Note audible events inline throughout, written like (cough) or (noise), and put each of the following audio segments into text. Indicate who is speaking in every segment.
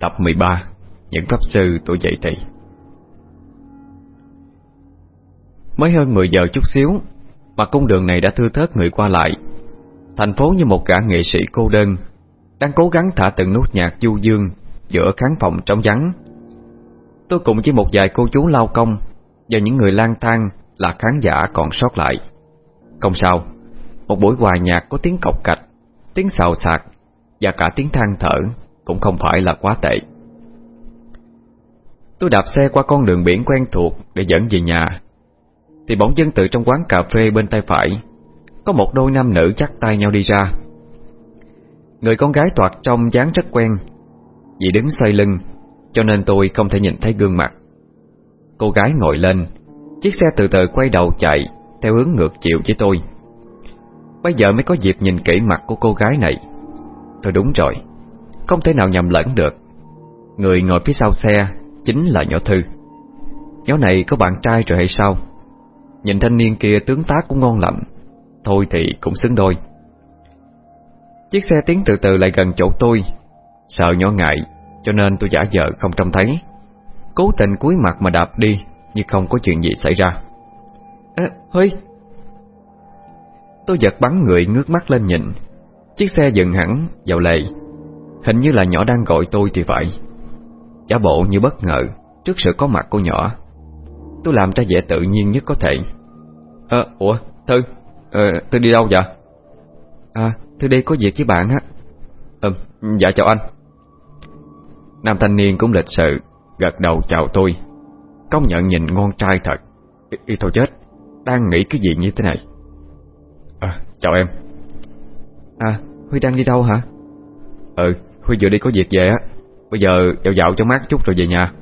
Speaker 1: Tập 13 Những pháp sư tuổi dậy thì Mới hơn 10 giờ chút xíu, Mà cung đường này đã thưa thớt người qua lại. Thành phố như một gã nghệ sĩ cô đơn, Đang cố gắng thả từng nốt nhạc du dương Giữa khán phòng trống vắng. Tôi cùng với một vài cô chú lao công Và những người lang thang Là khán giả còn sót lại. Không sao, Một buổi hòa nhạc có tiếng cọc cạch, Tiếng xào xạc Và cả tiếng than thở. Cũng không phải là quá tệ. Tôi đạp xe qua con đường biển quen thuộc Để dẫn về nhà. Thì bỗng dưng từ trong quán cà phê bên tay phải, Có một đôi nam nữ chắc tay nhau đi ra. Người con gái toạt trong dáng rất quen, Vì đứng xoay lưng, Cho nên tôi không thể nhìn thấy gương mặt. Cô gái ngồi lên, Chiếc xe từ từ quay đầu chạy Theo hướng ngược chiều với tôi. Bây giờ mới có dịp nhìn kỹ mặt của cô gái này. Tôi đúng rồi. Không thể nào nhầm lẫn được. Người ngồi phía sau xe Chính là nhỏ Thư. Nhỏ này có bạn trai rồi hay sao? Nhìn thanh niên kia tướng tá cũng ngon lạnh Thôi thì cũng xứng đôi. Chiếc xe tiến từ từ lại gần chỗ tôi. Sợ nhỏ ngại Cho nên tôi giả vờ không trông thấy. Cố tình cúi mặt mà đạp đi Như không có chuyện gì xảy ra. À, Huy! Tôi giật bắn người ngước mắt lên nhìn. Chiếc xe dừng hẳn vào lề. Hình như là nhỏ đang gọi tôi thì phải Giả bộ như bất ngờ Trước sự có mặt của nhỏ. Tôi làm ra vẻ tự nhiên nhất có thể. À, ủa, Thư à, Thư đi đâu vậy? À, Thư đi có việc với bạn á. Ừm, dạ chào anh. Nam thanh niên cũng lịch sự Gật đầu chào tôi. Công nhận nhìn ngon trai thật. Y, thôi chết Đang nghĩ cái gì như thế này? À, chào em. À, Huy đang đi đâu hả? Ừ, Huy vừa đi có việc về á. Bây giờ dạo dạo cho mát chút rồi về nhà.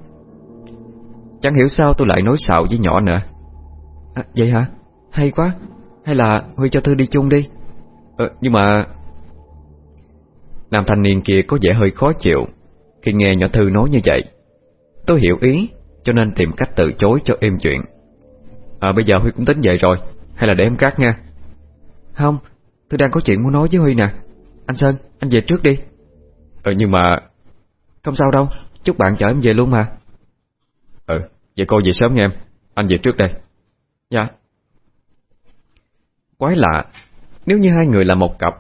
Speaker 1: Chẳng hiểu sao tôi lại nói xạo với nhỏ nữa. À, Vậy hả? Hay quá. Hay là Huy cho Thư đi chung đi. Ờ, Nhưng mà Nam thanh niên kia có vẻ hơi khó chịu Khi nghe nhỏ Thư nói như vậy. Tôi hiểu ý Cho nên tìm cách từ chối cho êm chuyện. À bây giờ Huy cũng tính vậy rồi. Hay là để em cắt nha. Không Tôi đang có chuyện muốn nói với Huy nè. Anh Sơn, anh về trước đi. Ừ nhưng mà Không sao đâu, chúc bạn chở em về luôn mà. Ừ, vậy cô về sớm nha em. Anh về trước đây. Dạ. Quái lạ Nếu như hai người là một cặp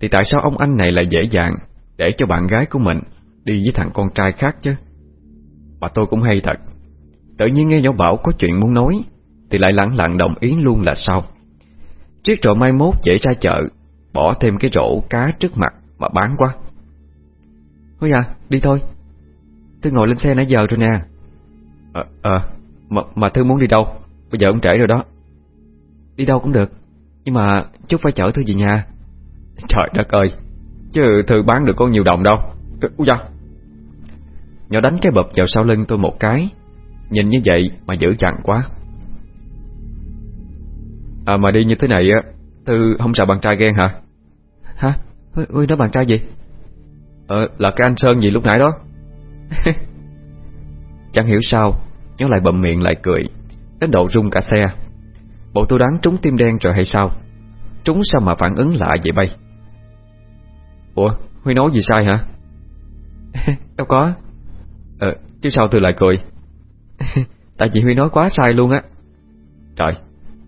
Speaker 1: Thì tại sao ông anh này lại dễ dàng Để cho bạn gái của mình Đi với thằng con trai khác chứ? Mà tôi cũng hay thật. Tự nhiên nghe nhỏ bảo có chuyện muốn nói Thì lại lặng lặng đồng ý luôn là sao Triết rồi mai mốt dễ ra chợ Bỏ thêm cái rổ cá trước mặt Mà bán quá Huy à đi thôi. Tôi ngồi lên xe nãy giờ rồi nè. Ờ à, mà, mà Thư muốn đi đâu? Bây giờ ông trễ rồi đó. Đi đâu cũng được Nhưng mà chút phải chở Thư về nhà. Trời đất ơi Chứ Thư bán được có nhiều đồng đâu. Úi da. Nhỏ đánh cái bập vào sau lưng tôi một cái. Nhìn như vậy mà dữ chặn quá. À mà đi như thế này á Thư không sợ bạn trai ghen hả? Hả? Huy nói bạn trai gì Ờ là cái anh Sơn gì lúc nãy đó? (laughs) Chẳng hiểu sao Nhớ lại bậm miệng lại cười Đến độ rung cả xe. Bộ tôi đoán trúng tim đen rồi hay sao? Trúng sao mà phản ứng lạ vậy bay? Ủa Huy nói gì sai hả? (laughs) Đâu có. Ờ chứ sao tôi lại cười? (laughs) Tại vì Huy nói quá sai luôn á. Trời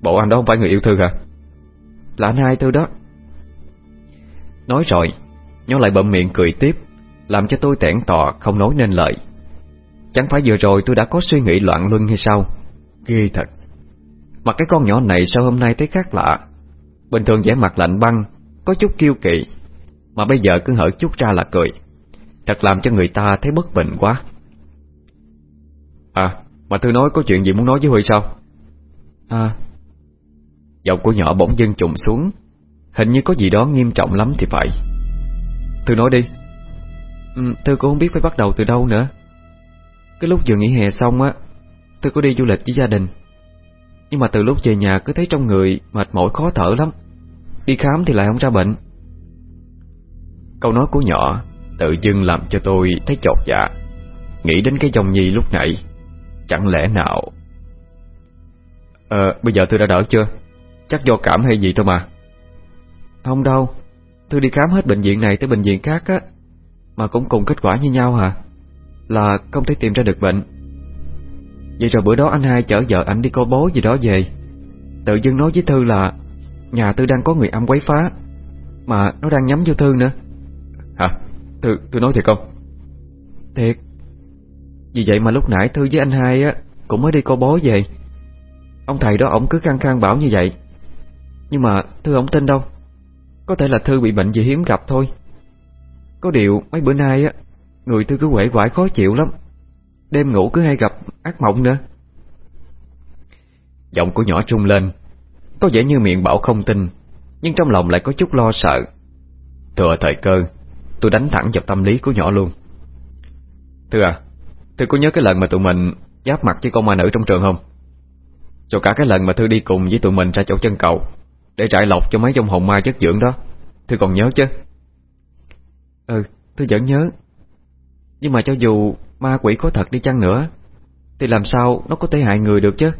Speaker 1: Bộ anh đó không phải người yêu Thư hả? Là anh hai Thư đó. Nói rồi Nhó lại bậm miệng cười tiếp Làm cho tôi tẻn tò không nói nên lời. Chẳng phải vừa rồi tôi đã có suy nghĩ loạn luân hay sao? Ghê thật. Mà cái con nhỏ này sao hôm nay thấy khác lạ? Bình thường vẻ mặt lạnh băng Có chút kiêu kỵ Mà bây giờ cứ hở chút ra là cười. Thật làm cho người ta thấy bất bình quá. À Mà tôi nói có chuyện gì muốn nói với Huy sao? À. Giọng của nhỏ bỗng dưng trùng xuống. Hình như có gì đó nghiêm trọng lắm thì phải Thư nói đi. Ừ, Thư cũng không biết phải bắt đầu từ đâu nữa. Cái lúc vừa nghỉ hè xong á Thư có đi du lịch với gia đình. Nhưng mà từ lúc về nhà cứ thấy trong người Mệt mỏi khó thở lắm. Đi khám thì lại không ra bệnh. Câu nói của nhỏ Tự dưng làm cho tôi thấy chột dạ. Nghĩ đến cái dòng nhi lúc nãy Chẳng lẽ nào? Ờ bây giờ tôi đã đỡ chưa? Chắc do cảm hay gì thôi mà. Không đâu Tôi đi khám hết bệnh viện này tới bệnh viện khác á Mà cũng cùng kết quả như nhau hả? Là không thể tìm ra được bệnh. Vậy rồi bữa đó anh hai chở vợ anh đi coi bố gì đó về. Tự dưng nói với Thư là Nhà Tư đang có người âm quấy phá Mà nó đang nhắm vô Thư nữa.
Speaker 2: Hả? Thư, Thư nói thiệt không?
Speaker 1: Thiệt. Vì vậy mà lúc nãy Thư với anh hai á Cũng mới đi coi bố về. Ông thầy đó ổng cứ khăng khăng bảo như vậy. Nhưng mà Thư ổng tin đâu. Có thể là Thư bị bệnh gì hiếm gặp thôi. Có điều, mấy bữa nay á, Người Thư cứ quể quải khó chịu lắm. Đêm ngủ cứ hay gặp ác mộng nữa.
Speaker 2: Giọng của nhỏ trung lên, Có vẻ như miệng bảo không tin, Nhưng trong lòng lại có chút lo sợ. Thừa thời cơ, Tôi đánh thẳng vào tâm lý của nhỏ luôn. Thưa à Thư có nhớ cái lần mà tụi mình Giáp mặt với con ma nữ trong trường không? Rồi cả cái lần mà Thư đi cùng với tụi mình ra chỗ chân cầu. Để trại lọc cho mấy trong hồn ma chất dưỡng đó. Thư còn nhớ chứ?
Speaker 1: Ừ Thư vẫn nhớ. Nhưng mà cho dù ma quỷ có thật đi chăng nữa, Thì làm sao nó có thể hại người được chứ?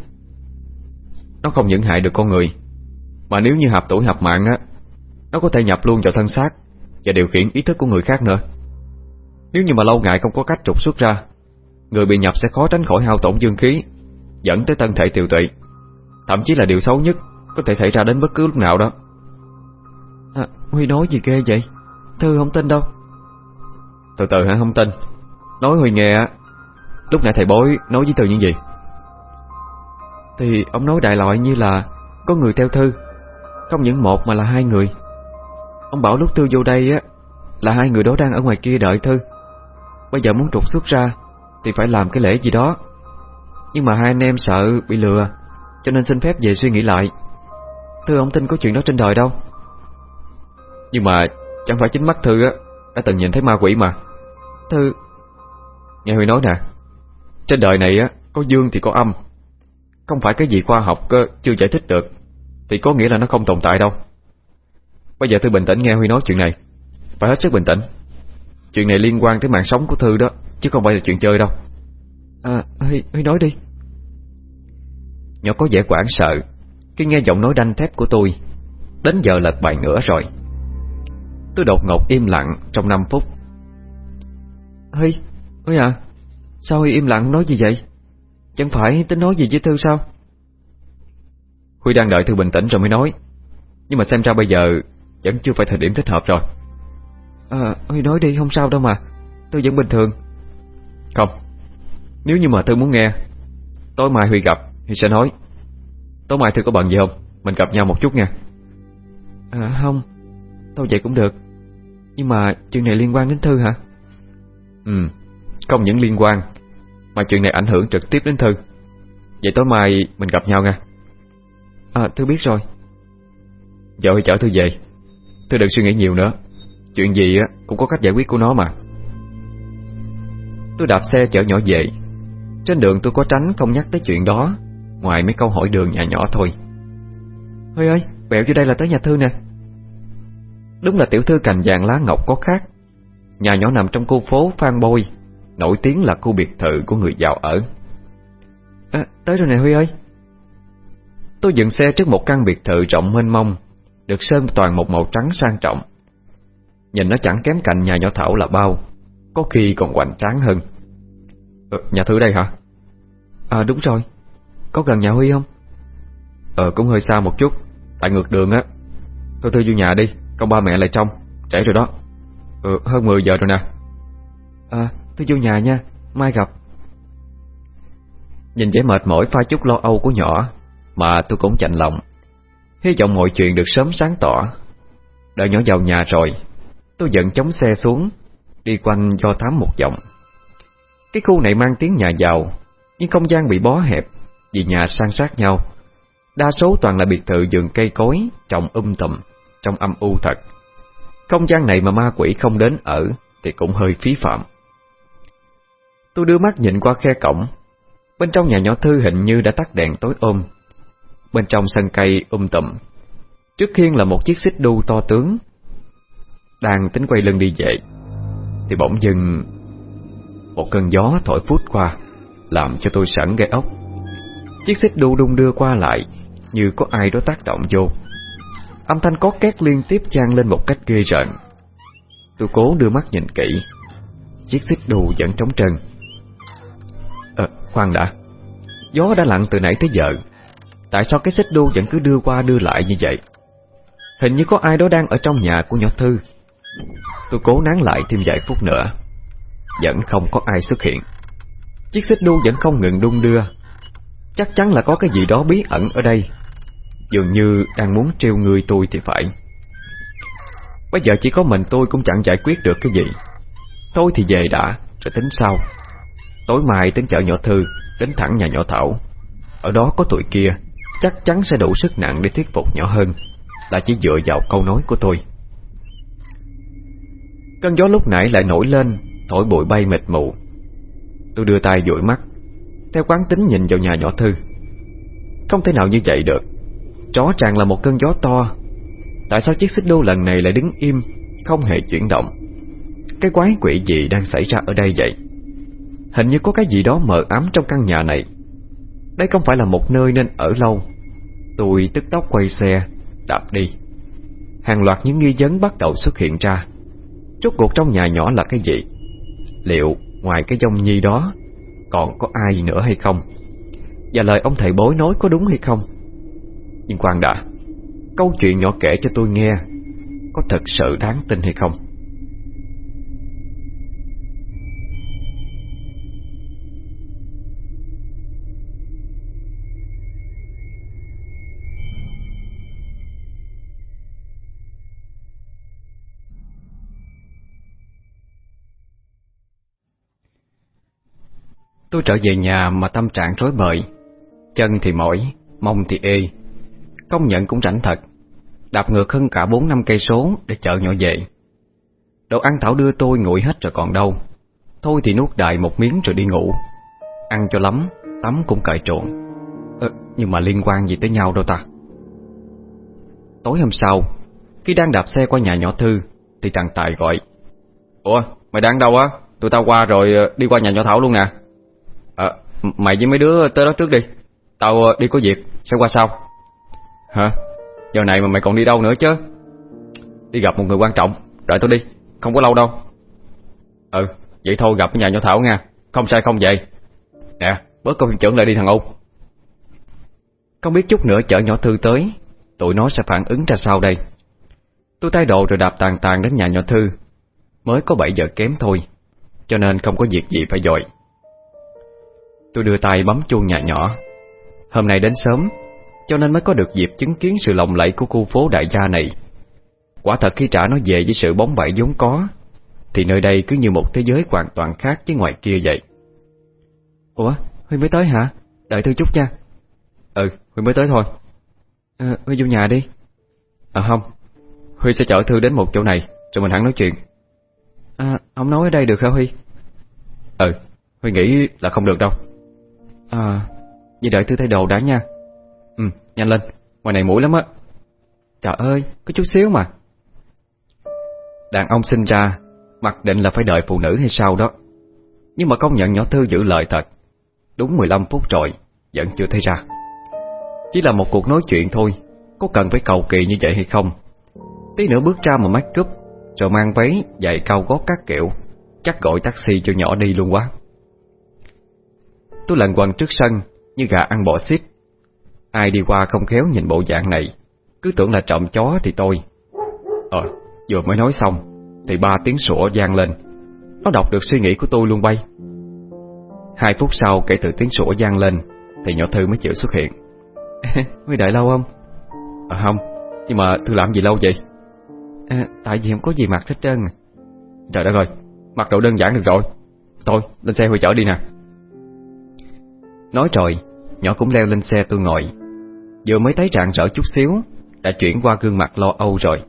Speaker 2: Nó không những hại được con người, Mà nếu như hợp tuổi hợp mạng á, Nó có thể nhập luôn vào thân xác Và điều khiển ý thức của người khác nữa. Nếu như mà lâu ngày không có cách trục xuất ra, Người bị nhập sẽ khó tránh khỏi hao tổn dương khí, Dẫn tới thân thể tiều tụy. Thậm chí là điều xấu nhất có thể xảy ra đến bất cứ lúc nào đó.
Speaker 1: À, Huy nói gì ghê vậy? Thư không tin đâu.
Speaker 2: Từ từ hả? Không tin. Nói Huy nghe Lúc nãy thầy bối nói với Thư những gì?
Speaker 1: Thì ông nói đại loại như là Có người theo Thư Không những một mà là hai người. Ông bảo lúc Thư vô đây á Là hai người đó đang ở ngoài kia đợi Thư. Bây giờ muốn trục xuất ra Thì phải làm cái lễ gì đó. Nhưng mà hai anh em sợ bị lừa Cho nên xin phép về suy nghĩ lại Thư ông tin có chuyện đó trên đời đâu.
Speaker 2: Nhưng mà chẳng phải chính mắt Thư á Đã từng nhìn thấy ma quỷ mà.
Speaker 1: Thư.
Speaker 2: Nghe Huy nói nè Trên đời này á có dương thì có âm. Không phải cái gì khoa học cơ chưa giải thích được Thì có nghĩa là nó không tồn tại đâu. Bây giờ Thư bình tĩnh nghe Huy nói chuyện này Phải hết sức bình tĩnh. Chuyện này liên quan tới mạng sống của Thư đó Chứ không phải là chuyện chơi đâu.
Speaker 1: À Huy, Huy nói đi.
Speaker 2: Nhỏ có vẻ quảng sợ Khi nghe giọng nói đanh thép của tôi Đến giờ lật bài nữa rồi. Tôi đột ngột im lặng trong 5 phút.
Speaker 1: Huy Ôi à Sao Huy im lặng nói gì vậy? Chẳng phải tính nói gì với Thư sao?
Speaker 2: Huy đang đợi Thư bình tĩnh rồi mới nói. Nhưng mà xem ra bây giờ Vẫn chưa phải thời điểm thích hợp rồi.
Speaker 1: À Huy nói đi không sao đâu mà. Tôi vẫn bình thường.
Speaker 2: Không. Nếu như mà Thư muốn nghe Tối mai Huy gặp Huy sẽ nói Tối mai Thư có bận gì không? Mình gặp nhau một chút nha.
Speaker 1: À không. Tôi vậy cũng được. Nhưng mà chuyện này liên quan đến Thư hả?
Speaker 2: Ừ Không những liên quan Mà chuyện này ảnh hưởng trực tiếp đến Thư. Vậy tối mai mình gặp nhau nha.
Speaker 1: À Thư biết rồi.
Speaker 2: Giờ Huy chở Thư về. Thư đừng suy nghĩ nhiều nữa. Chuyện gì cũng có cách giải quyết của nó mà. Tôi đạp xe chở nhỏ về. Trên đường tôi có tránh không nhắc tới chuyện đó Ngoài mấy câu hỏi đường nhà nhỏ thôi.
Speaker 1: Huy ơi, bẹo vô đây là tới nhà Thư nè.
Speaker 2: Đúng là tiểu thư cành vàng lá ngọc có khác. Nhà nhỏ nằm trong khu phố Phan Bôi Nổi tiếng là khu biệt thự của người giàu ở.
Speaker 1: À, Tới rồi nè Huy ơi.
Speaker 2: Tôi dừng xe trước một căn biệt thự rộng mênh mông Được sơn toàn một màu trắng sang trọng. Nhìn nó chẳng kém cạnh nhà nhỏ Thảo là bao Có khi còn hoành tráng hơn. Ờ, Nhà Thư đây hả?
Speaker 1: À đúng rồi có gần nhà Huy không?
Speaker 2: Ờ cũng hơi xa một chút. Tại ngược đường á. Thôi Thư vô nhà đi Con ba mẹ lại trong Trễ rồi đó. Ừ hơn 10 giờ rồi nè.
Speaker 1: À tôi vô nhà nha. Mai gặp.
Speaker 2: Nhìn vẻ mệt mỏi pha chút lo âu của nhỏ, Mà tôi cũng chạnh lòng. Hy vọng mọi chuyện được sớm sáng tỏ. Đợi nhỏ vào nhà rồi, Tôi dẫn chống xe xuống, Đi quanh do thám một vòng. Cái khu này mang tiếng nhà giàu, Nhưng không gian bị bó hẹp. Vì nhà san sát nhau. Đa số toàn là biệt thự vườn cây cối, Trồng um tùm Trong âm u thật. Không gian này mà ma quỷ không đến ở Thì cũng hơi phí phạm. Tôi đưa mắt nhìn qua khe cổng. Bên trong nhà nhỏ Thư hình như đã tắt đèn tối ôm Bên trong sân cây um tùm. Trước khiên là một chiếc xích đu to tướng. Đang tính quay lưng đi về, Thì bỗng dưng Một cơn gió thổi phút qua, Làm cho tôi sẵn gai ốc. Chiếc xích đu đung đưa qua lại Như có ai đó tác động vô. Âm thanh có két liên tiếp trang lên một cách ghê rợn. Tôi cố đưa mắt nhìn kỹ. Chiếc xích đu vẫn trống trơn.
Speaker 1: À, Khoan đã. Gió đã lặng từ nãy tới giờ. Tại sao cái xích đu vẫn cứ đưa qua đưa lại như vậy? Hình như có ai đó đang ở trong nhà của nhỏ Thư. Tôi cố nán lại thêm vài phút nữa. Vẫn không có ai xuất hiện. Chiếc xích đu vẫn không ngừng đung đưa. Chắc chắn là có cái gì đó bí ẩn ở đây. Dường như đang muốn trêu người tôi thì phải. Bây giờ chỉ có mình tôi cũng chẳng giải quyết được cái gì. Tôi thì về đã, Rồi tính sau. Tối mai tính chợ nhỏ Thư, Đến thẳng nhà nhỏ Thảo. Ở đó có tụi kia, Chắc chắn sẽ đủ sức nặng để thuyết phục nhỏ hơn Là chỉ dựa vào câu nói của tôi. Cơn gió lúc nãy lại nổi lên, Thổi bụi bay mịt mù. Tôi đưa tay dụi mắt theo quán tính nhìn vào nhà nhỏ Thư, Không thể nào như vậy được. Rõ ràng là một cơn gió to. Tại sao chiếc xích đu lần này lại đứng im, Không hề chuyển động? Cái quái quỷ gì đang xảy ra ở đây vậy? Hình như có cái gì đó mờ ám trong căn nhà này. Đây không phải là một nơi nên ở lâu. Tôi tức tốc quay xe, Đạp đi. Hàng loạt những nghi vấn bắt đầu xuất hiện ra. Rốt cuộc trong nhà nhỏ là cái gì? Liệu ngoài cái dông nhi đó còn có ai nữa hay không? Và lời ông thầy bối nói có đúng hay không? Nhưng khoan đã Câu chuyện nhỏ kể cho tôi nghe Có thật sự đáng tin hay không? Tôi trở về nhà mà tâm trạng rối bời. Chân thì mỏi, mông thì ê. Công nhận cũng rảnh thật. Đạp ngược hơn cả 4 năm cây số Để chợ nhỏ về. Đồ ăn Thảo đưa tôi nguội hết rồi còn đâu. Thôi thì nuốt đại một miếng rồi đi ngủ. Ăn cho lắm Tắm cũng cởi trộn. Ờ, Nhưng mà liên quan gì tới nhau đâu ta? Tối hôm sau Khi đang đạp xe qua nhà nhỏ Thư Thì thằng Tài gọi. Ủa mày đang đâu á? Tụi tao qua rồi ờ, đi qua nhà nhỏ Thảo luôn nè mày với mấy đứa tới đó trước đi. Tao ờ, đi có việc. Sẽ qua sau. Hả? Giờ này mà mày còn đi đâu nữa chứ? Đi gặp một người quan trọng. Đợi tao đi, không có lâu đâu. Ừ, vậy thôi gặp ở nhà nhỏ Thảo nha. Không sai không vậy. Nè, bớt công trưởng lại đi thằng Âu. Không biết chút nữa chở nhỏ Thư tới. Tụi nó sẽ phản ứng ra sao đây? Tôi tay đồ rồi đạp tàn tàn đến nhà nhỏ Thư. Mới có 7 giờ kém thôi. Cho nên không có việc gì phải dội. Tôi đưa tay bấm chuông nhà nhỏ. Hôm nay đến sớm cho nên mới có được dịp chứng kiến sự lộng lẫy của khu phố đại gia này. Quả thật khi trả nó về với sự bóng bẩy vốn có Thì nơi đây cứ như một thế giới hoàn toàn khác với ngoài kia vậy. Ủa, Huy mới tới hả? Đợi tôi chút nha. Ừ, Huy mới tới thôi. À, Huy vô nhà đi. À không, Huy sẽ chở Thư đến một chỗ này Rồi mình hẳn nói chuyện. À, không nói ở đây được hả Huy? Ừ, Huy nghĩ là không được đâu À, vậy đợi Thư thay đồ đã nha. Ừ, nhanh lên, ngoài này mũi lắm á. Trời ơi, có chút xíu mà. Đàn ông sinh ra Mặc định là phải đợi phụ nữ hay sao đó. Nhưng mà công nhận nhỏ Thư giữ lời thật. Đúng 15 phút rồi Vẫn chưa thấy ra. Chỉ là một cuộc nói chuyện thôi Có cần phải cầu kỳ như vậy hay không? Tí nữa bước ra mà make up Rồi mang váy, giày cao gót các kiểu. Chắc gọi taxi cho nhỏ đi luôn quá. Tôi lần quần trước sân Như gà ăn bỏ xít. Ai đi qua không khéo nhìn bộ dạng này Cứ tưởng là trộm chó thì tôi. Ờ, vừa mới nói xong Thì ba tiếng sủa vang lên. Nó đọc được suy nghĩ của tôi luôn bay. Hai phút sau kể từ tiếng sủa vang lên Thì nhỏ Thư mới chịu xuất hiện. Mới đợi lâu không? À không, nhưng mà Thư làm gì lâu vậy? À, tại vì không có gì mặc hết trơn. Trời đất ơi, mặc đồ đơn giản được rồi. Thôi, lên xe Huy chở đi nè. Nói rồi, nhỏ cũng leo lên xe tôi ngồi. Vừa mới thấy trạng rỡ chút xíu Đã chuyển qua gương mặt lo âu rồi.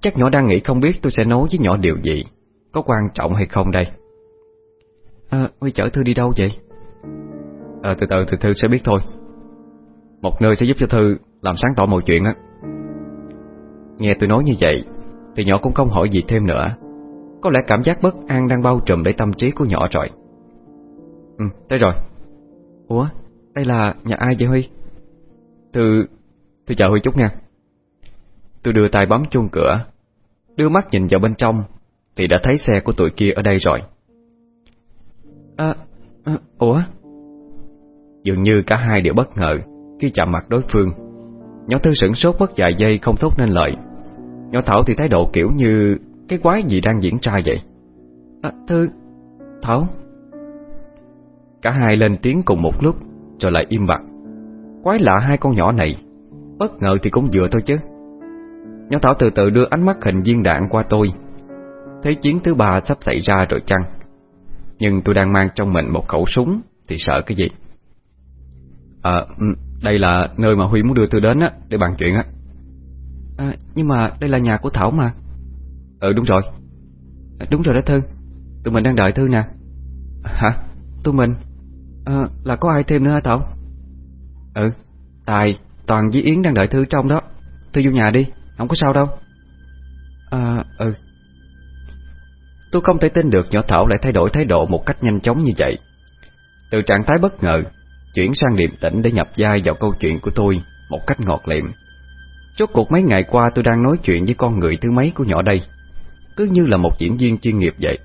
Speaker 1: Chắc nhỏ đang nghĩ không biết tôi sẽ nói với nhỏ điều gì Có quan trọng hay không đây? À Huy chở Thư đi đâu vậy? À từ từ từ Thư sẽ biết thôi. Một nơi sẽ giúp cho Thư Làm sáng tỏ mọi chuyện á. Nghe tôi nói như vậy Thì nhỏ cũng không hỏi gì thêm nữa. Có lẽ cảm giác bất an đang bao trùm để tâm trí của nhỏ rồi. Ừ tới rồi. Ủa đây là nhà ai vậy Huy? Từ, tôi chờ Huy chút nha. Tôi đưa tay bấm chuông cửa Đưa mắt nhìn vào bên trong Thì đã thấy xe của tụi kia ở đây rồi. À, à, Ủa? Dường như cả hai đều bất ngờ Khi chạm mặt đối phương. Nhỏ Thư sửng sốt mất vài giây không thốt nên lời. Nhỏ Thảo thì thái độ kiểu như Cái quái gì đang diễn ra vậy?
Speaker 2: À, Thư Thảo.
Speaker 1: Cả hai lên tiếng cùng một lúc Rồi lại im bặt. Quái lạ hai con nhỏ này Bất ngờ thì cũng vừa thôi chứ. Nhỏ Thảo từ từ đưa ánh mắt hình viên đạn qua tôi. Thấy chiến thứ ba sắp xảy ra rồi chăng? Nhưng tôi đang mang trong mình một khẩu súng Thì sợ cái gì? À ừ, đây là nơi mà Huy muốn đưa tôi đến á Để bàn chuyện á.
Speaker 2: À, Nhưng mà đây là nhà của Thảo mà.
Speaker 1: Ừ đúng rồi.
Speaker 2: À, Đúng rồi đó Thư. Tụi mình đang đợi Thư nè.
Speaker 1: Hả?
Speaker 2: Tụi mình? À, Là có ai thêm nữa hả Thảo?
Speaker 1: Ừ
Speaker 2: Tài Toàn với Yến đang đợi Thư trong đó. Thư vô nhà đi Không có sao đâu.
Speaker 1: À ừ. Tôi không thể tin được nhỏ Thảo lại thay đổi thái độ một cách nhanh chóng như vậy. Từ trạng thái bất ngờ Chuyển sang điềm tĩnh để nhập vai vào câu chuyện của tôi Một cách ngọt liệm. Chốt cuộc mấy ngày qua tôi đang nói chuyện với con người thứ mấy của nhỏ đây. Cứ như là một diễn viên chuyên nghiệp vậy.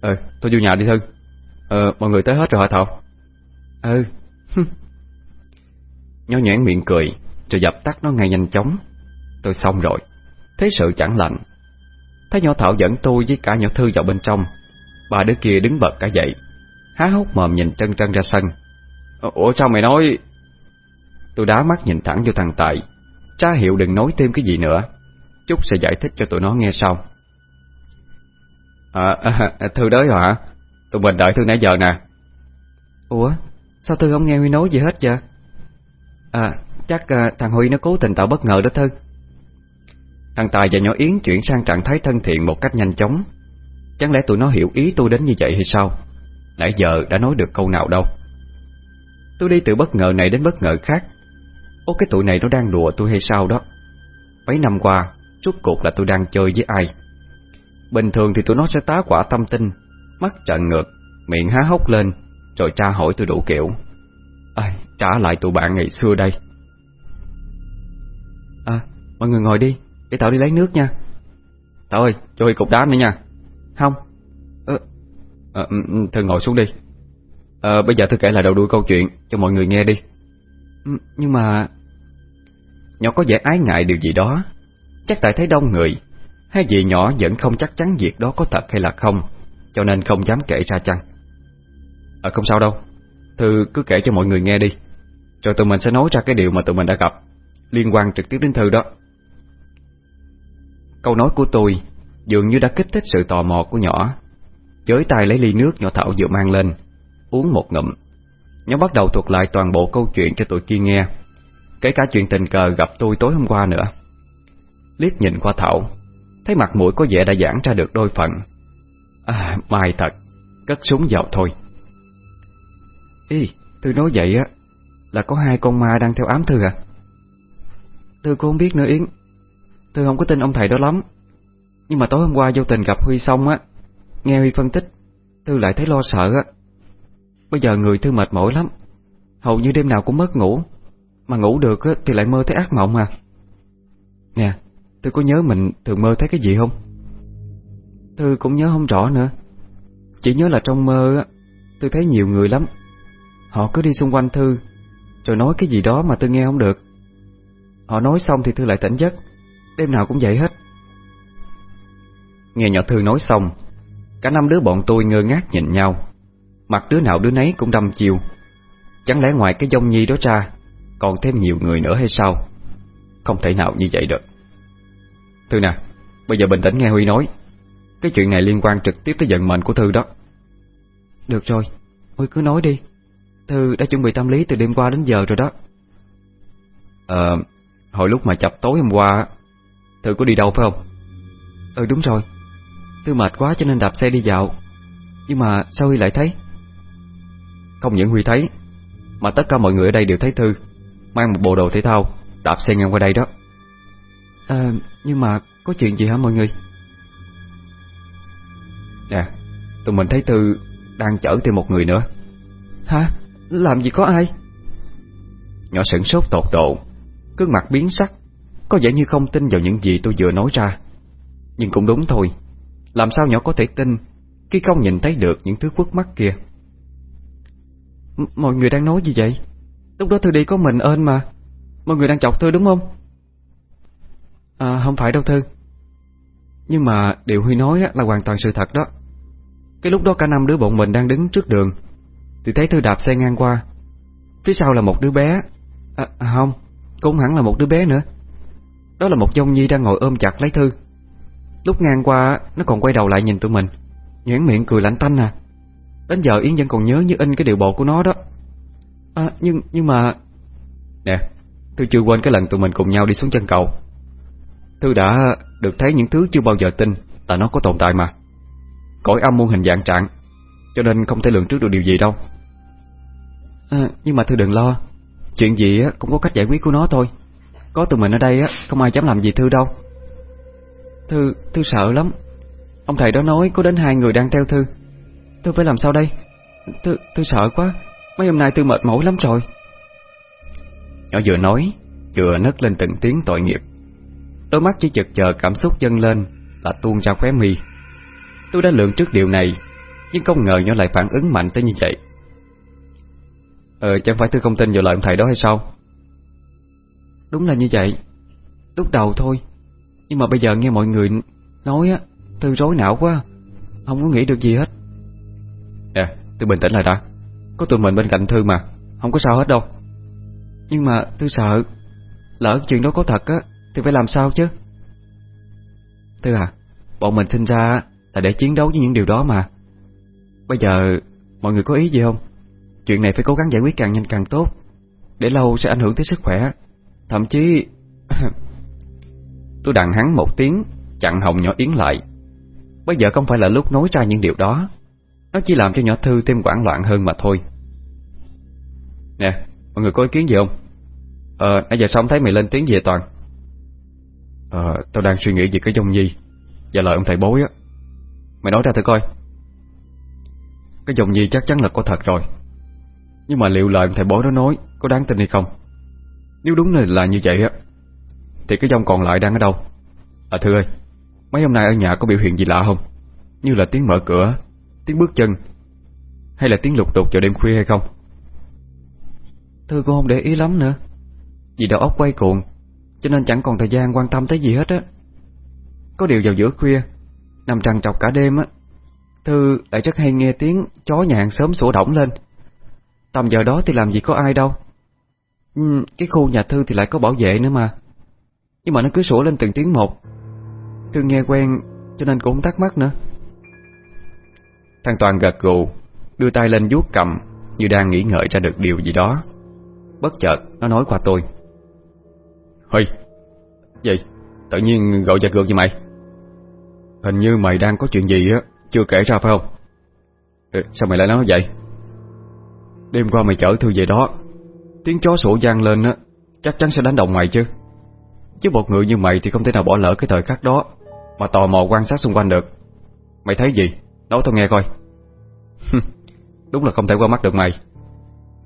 Speaker 1: Ờ, tôi vô nhà đi Thư. Ờ, mọi người tới hết rồi hả Thảo?
Speaker 2: Ừ. (laughs)
Speaker 1: Nhỏ nhãn miệng cười Rồi dập tắt nó ngay nhanh chóng. Tôi xong rồi. Thế sự chẳng lạnh Thấy nhỏ Thảo dẫn tôi với cả nhỏ Thư vào bên trong Ba đứa kia đứng bật cả dậy Há hốc mồm nhìn trân trân ra sân. Ủa sao mày nói? Tôi đá mắt nhìn thẳng vô thằng Tài. Tra hiệu đừng nói thêm cái gì nữa. Chúc sẽ giải thích cho tụi nó nghe sau. À, à, (laughs) Thư đới hả Tụi mình đợi Thư nãy giờ nè.
Speaker 2: Ủa? Sao Thư không nghe Huy nói gì hết vậy? À chắc à, thằng Huy nó cố tình tạo bất ngờ đó Thư.
Speaker 1: Thằng Tài và nhỏ Yến chuyển sang trạng thái thân thiện một cách nhanh chóng. Chẳng lẽ tụi nó hiểu ý tôi đến như vậy hay sao? Nãy giờ đã nói được câu nào đâu. Tôi đi từ bất ngờ này đến bất ngờ khác. Ô cái tụi này nó đang đùa tôi hay sao đó? Mấy năm qua Rốt cuộc là tôi đang chơi với ai? Bình thường thì tụi nó sẽ tá quả tâm tinh Mắt trợn ngược Miệng há hốc lên Rồi tra hỏi tôi đủ kiểu. Ai, Trả lại tụi bạn ngày xưa đây.
Speaker 2: À mọi người ngồi đi Để Tao đi lấy nước nha.
Speaker 1: Thôi cho Huy cục đá nữa nha.
Speaker 2: Không.
Speaker 1: Ờ, ờ ừ, ừ, à, Thư ngồi xuống đi. À, Bây giờ tôi kể lại đầu đuôi câu chuyện Cho mọi người nghe đi.
Speaker 2: Ừ, nhưng mà
Speaker 1: Nhỏ có vẻ ái ngại điều gì đó. Chắc tại thấy đông người Hay vì nhỏ vẫn không chắc chắn việc đó có thật hay là không. Cho nên không dám kể ra chăng? À không sao đâu. Thư, cứ kể cho mọi người nghe đi. Rồi tụi mình sẽ nói ra cái điều mà tụi mình đã gặp, Liên quan trực tiếp đến Thư đó. Câu nói của tôi Dường như đã kích thích sự tò mò của nhỏ. Giới tay lấy ly nước nhỏ Thảo vừa mang lên, Uống một ngụm. Nhóm bắt đầu thuật lại toàn bộ câu chuyện cho tụi kia nghe, Kể cả chuyện tình cờ gặp tôi tối hôm qua nữa. Liếc nhìn qua Thảo, Thấy mặt mũi có vẻ đã giãn ra được đôi phần. À mai thật Cất súng vào thôi.
Speaker 2: Ý Tôi nói vậy á Là có hai con ma đang theo ám Thư à? Tôi cũng không biết nữa Yến. Tôi không có tin ông thầy đó lắm. Nhưng mà tối hôm qua vô tình gặp Huy xong á Nghe Huy phân tích Thư lại thấy lo sợ á. Bây giờ người Thư mệt mỏi lắm Hầu như đêm nào cũng mất ngủ. Mà ngủ được á, thì lại mơ thấy ác mộng à. Nè Thư có nhớ mình thường mơ thấy cái gì không? Thư cũng nhớ không rõ nữa. Chỉ nhớ là trong mơ á thấy nhiều người lắm. Họ cứ đi xung quanh Thư, Rồi nói cái gì đó mà tôi nghe không được. Họ nói xong thì Thư lại tỉnh giấc, Đêm nào cũng vậy hết.
Speaker 1: Nghe nhỏ Thư nói xong, Cả năm đứa bọn tôi ngơ ngác nhìn nhau. Mặt đứa nào đứa nấy cũng đâm chiêu. Chẳng lẽ ngoài cái dông nhi đó ra, Còn thêm nhiều người nữa hay sao? Không thể nào như vậy được. Thư nè, Bây giờ bình tĩnh nghe Huy nói. Cái chuyện này liên quan trực tiếp tới vận mệnh của Thư đó.
Speaker 2: Được rồi Huy cứ nói đi. Thư đã chuẩn bị tâm lý từ đêm qua đến giờ rồi đó.
Speaker 1: Ờ Hồi lúc mà chập tối hôm qua Thư có đi đâu phải không?
Speaker 2: Ừ đúng rồi. Thư mệt quá cho nên đạp xe đi dạo. Nhưng mà sao Huy lại thấy?
Speaker 1: Không những Huy thấy Mà tất cả mọi người ở đây đều thấy Thư Mang một bộ đồ thể thao Đạp xe ngang qua đây đó.
Speaker 2: À nhưng mà có chuyện gì hả mọi người
Speaker 1: Nè Tụi mình thấy Thư Đang chở thêm một người nữa.
Speaker 2: Hả? Làm gì có ai?
Speaker 1: Nhỏ sửng sốt tột độ. Cương mặt biến sắc. Có vẻ như không tin vào những gì tôi vừa nói ra. Nhưng cũng đúng thôi. Làm sao nhỏ có thể tin Khi không nhìn thấy được những thứ khuất mắt kia?
Speaker 2: M Mọi người đang nói gì vậy? Lúc đó Thư đi có mình ơn mà. Mọi người đang chọc Thư đúng không? À không phải đâu Thư Nhưng mà điều Huy nói là hoàn toàn sự thật đó cái lúc đó cả năm đứa bọn mình đang đứng trước đường Thì thấy Thư đạp xe ngang qua. Phía sau là một đứa bé. À, à không Cũng hẳn là một đứa bé nữa. Đó là một dông nhi đang ngồi ôm chặt lấy Thư. Lúc ngang qua Nó còn quay đầu lại nhìn tụi mình Nhoảng miệng cười lạnh tanh à. Đến giờ Yến vẫn còn nhớ như in cái điều bộ của nó đó. À nhưng nhưng mà Nè Thư chưa quên cái lần tụi mình cùng nhau đi xuống chân cầu. Thư đã được thấy những thứ chưa bao giờ tin Là nó có tồn tại mà. Cõi âm muôn hình dạng trạng Cho nên không thể lượng trước được điều gì đâu. À, Nhưng mà Thư đừng lo Chuyện gì cũng có cách giải quyết của nó thôi. Có tụi mình ở đây không ai dám làm gì Thư đâu. Thư, Thư sợ lắm. Ông thầy đó nói có đến hai người đang theo Thư. Thư phải làm sao đây? Thư, Thư sợ quá. Mấy hôm nay Thư mệt mỏi lắm rồi. Nhỏ vừa nói Vừa nấc lên từng tiếng tội nghiệp. Đôi mắt chỉ chực chờ cảm xúc dâng lên Là tuôn ra khóe mi. Tôi đã lượng trước điều này, Nhưng không ngờ nó lại phản ứng mạnh tới như vậy. Ờ chẳng phải Thư không tin vào lời ông thầy đó hay sao? Đúng là như vậy. Lúc đầu thôi. Nhưng mà bây giờ nghe mọi người nói á Thư rối não quá, Không có nghĩ được gì hết. Nè Thư bình tĩnh lại đã. Có tụi mình bên cạnh Thư mà, Không có sao hết đâu. Nhưng mà Thư sợ Lỡ chuyện đó có thật á, Thì phải làm sao chứ? Thư à Bọn mình sinh ra là để chiến đấu với những điều đó mà. Bây giờ, Mọi người có ý gì không? Chuyện này phải cố gắng giải quyết càng nhanh càng tốt. Để lâu sẽ ảnh hưởng tới sức khỏe. Thậm chí, (coughs) Tôi đàn hắn một tiếng, Chặn hồng nhỏ Yến lại. Bây giờ không phải là lúc nói ra những điều đó. Nó chỉ làm cho nhỏ Thư thêm quảng loạn hơn mà thôi. Nè, Mọi người có ý kiến gì không? Ờ nãy giờ xong thấy mày lên tiếng về Toàn. Ờ tao đang suy nghĩ về cái dông nhi Và lời ông thầy bối á. Mày nói ra thử coi. Cái dòng nhi chắc chắn là có thật rồi. Nhưng mà liệu lời thầy bối đó nói Có đáng tin hay không? Nếu đúng là, là như vậy á Thì cái dòng còn lại đang ở đâu? À thưa ơi Mấy hôm nay ở nhà có biểu hiện gì lạ không? Như là tiếng mở cửa Tiếng bước chân Hay là tiếng lục tục vào đêm khuya hay không? Thư cũng không để ý lắm nữa. Vì đầu óc quay cuồng Cho nên chẳng còn thời gian quan tâm tới gì hết á. Có điều vào giữa khuya Nằm trằn trọc cả đêm á. Thư lại rất hay nghe tiếng chó nhạn sớm sủa động lên. Tầm giờ đó thì làm gì có ai đâu. Ừ, Cái khu nhà Thư thì lại có bảo vệ nữa mà. Nhưng mà nó cứ sủa lên từng tiếng một. Thư nghe quen cho nên cũng thắc mắc nữa. Thằng Toàn gật gù Đưa tay lên vuốt cầm Như đang nghĩ ngợi ra được điều gì đó. Bất chợt nó nói qua tôi. Huy Gì Tự nhiên gọi giật gược như mày. Hình như mày đang có chuyện gì á Chưa kể ra phải không? Ừ, Sao mày lại nói vậy? Đêm qua mày chở Thư về đó Tiếng chó sủa gian lên á Chắc chắn sẽ đánh động mày chứ. Chứ một người như mày thì không thể nào bỏ lỡ cái thời khắc đó Mà tò mò quan sát xung quanh được. Mày thấy gì? Nói tao nghe coi. Đúng là không thể qua mắt được mày.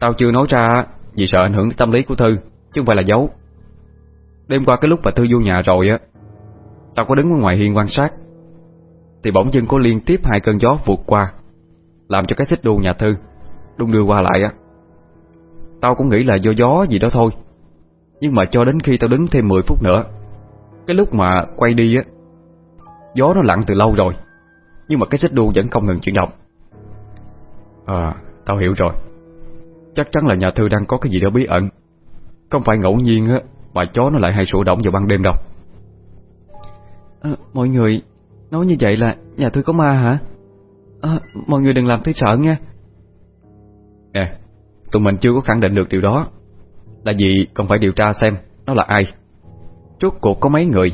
Speaker 2: Tao chưa nói ra Vì sợ ảnh hưởng tới tâm lý của Thư Chứ không phải là giấu. Đêm qua cái lúc mà Thư vô nhà rồi á Tao có đứng ở ngoài hiên quan sát thì bỗng dưng có liên tiếp hai cơn gió vụt qua Làm cho cái xích đu nhà Thư Đung đưa qua lại á. Tao cũng nghĩ là do gió gì đó thôi Nhưng mà cho đến khi tao đứng thêm 10 phút nữa Cái lúc mà quay đi á Gió nó lặng từ lâu rồi Nhưng mà cái xích đu vẫn không ngừng chuyển động. À Tao hiểu rồi. Chắc chắn là nhà Thư đang có cái gì đó bí ẩn. Không phải ngẫu nhiên á Mà chó nó lại hay sủa động vào ban đêm đâu. À, Mọi người Nói như vậy là nhà tôi có ma hả? À, Mọi người đừng làm tôi sợ nha. Nè Tụi mình chưa có khẳng định được điều đó. Là vì còn phải điều tra xem Nó là ai. Rốt cuộc có mấy người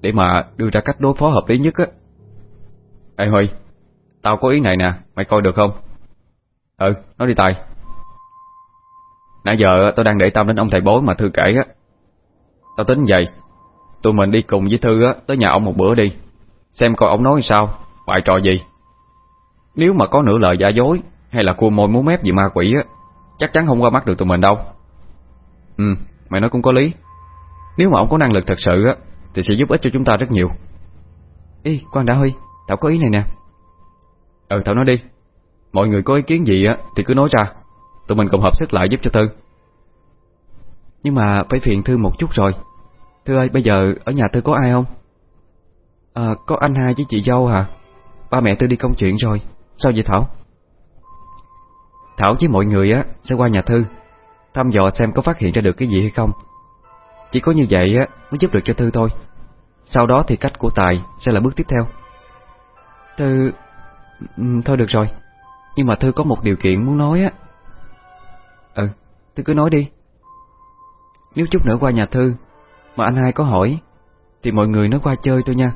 Speaker 2: Để mà đưa ra cách đối phó hợp lý nhất á. Ê Huy Tao có ý này nè Mày coi được không? Ừ nói đi Tài. Nãy giờ tao đang để tâm đến ông thầy bối mà Thư kể á. Tao tính vậy Tụi mình đi cùng với Thư á Tới nhà ông một bữa đi. Xem coi ông nói sao. Bài trò gì? Nếu mà có nửa lời giả dối Hay là cua môi múa mép gì ma quỷ á, Chắc chắn không qua mắt được tụi mình đâu. Ừ mày nói cũng có lý. Nếu mà ông có năng lực thật sự á, Thì sẽ giúp ích cho chúng ta rất nhiều. Ý quan đã Huy, Tao có ý này nè. Ừ tao nói đi. Mọi người có ý kiến gì á, Thì cứ nói ra. Tụi mình cùng hợp sức lại giúp cho Thư.
Speaker 1: Nhưng mà phải phiền Thư một chút rồi. Thư ơi, bây giờ ở nhà Thư có ai không? À, Có anh hai với chị dâu hả? Ba mẹ Thư đi công chuyện rồi. Sao vậy Thảo? Thảo với mọi người á sẽ qua nhà Thư Thăm dò xem có phát hiện ra được cái gì hay không. Chỉ có như vậy á mới giúp được cho Thư thôi. Sau đó thì cách của Tài sẽ là bước tiếp theo. Thư... Ừ, thôi được rồi. Nhưng mà Thư có một điều kiện muốn nói á. Ừ, Thư cứ nói đi. Nếu chút nữa qua nhà Thư Mà anh hai có hỏi Thì mọi người nói qua chơi tôi nha.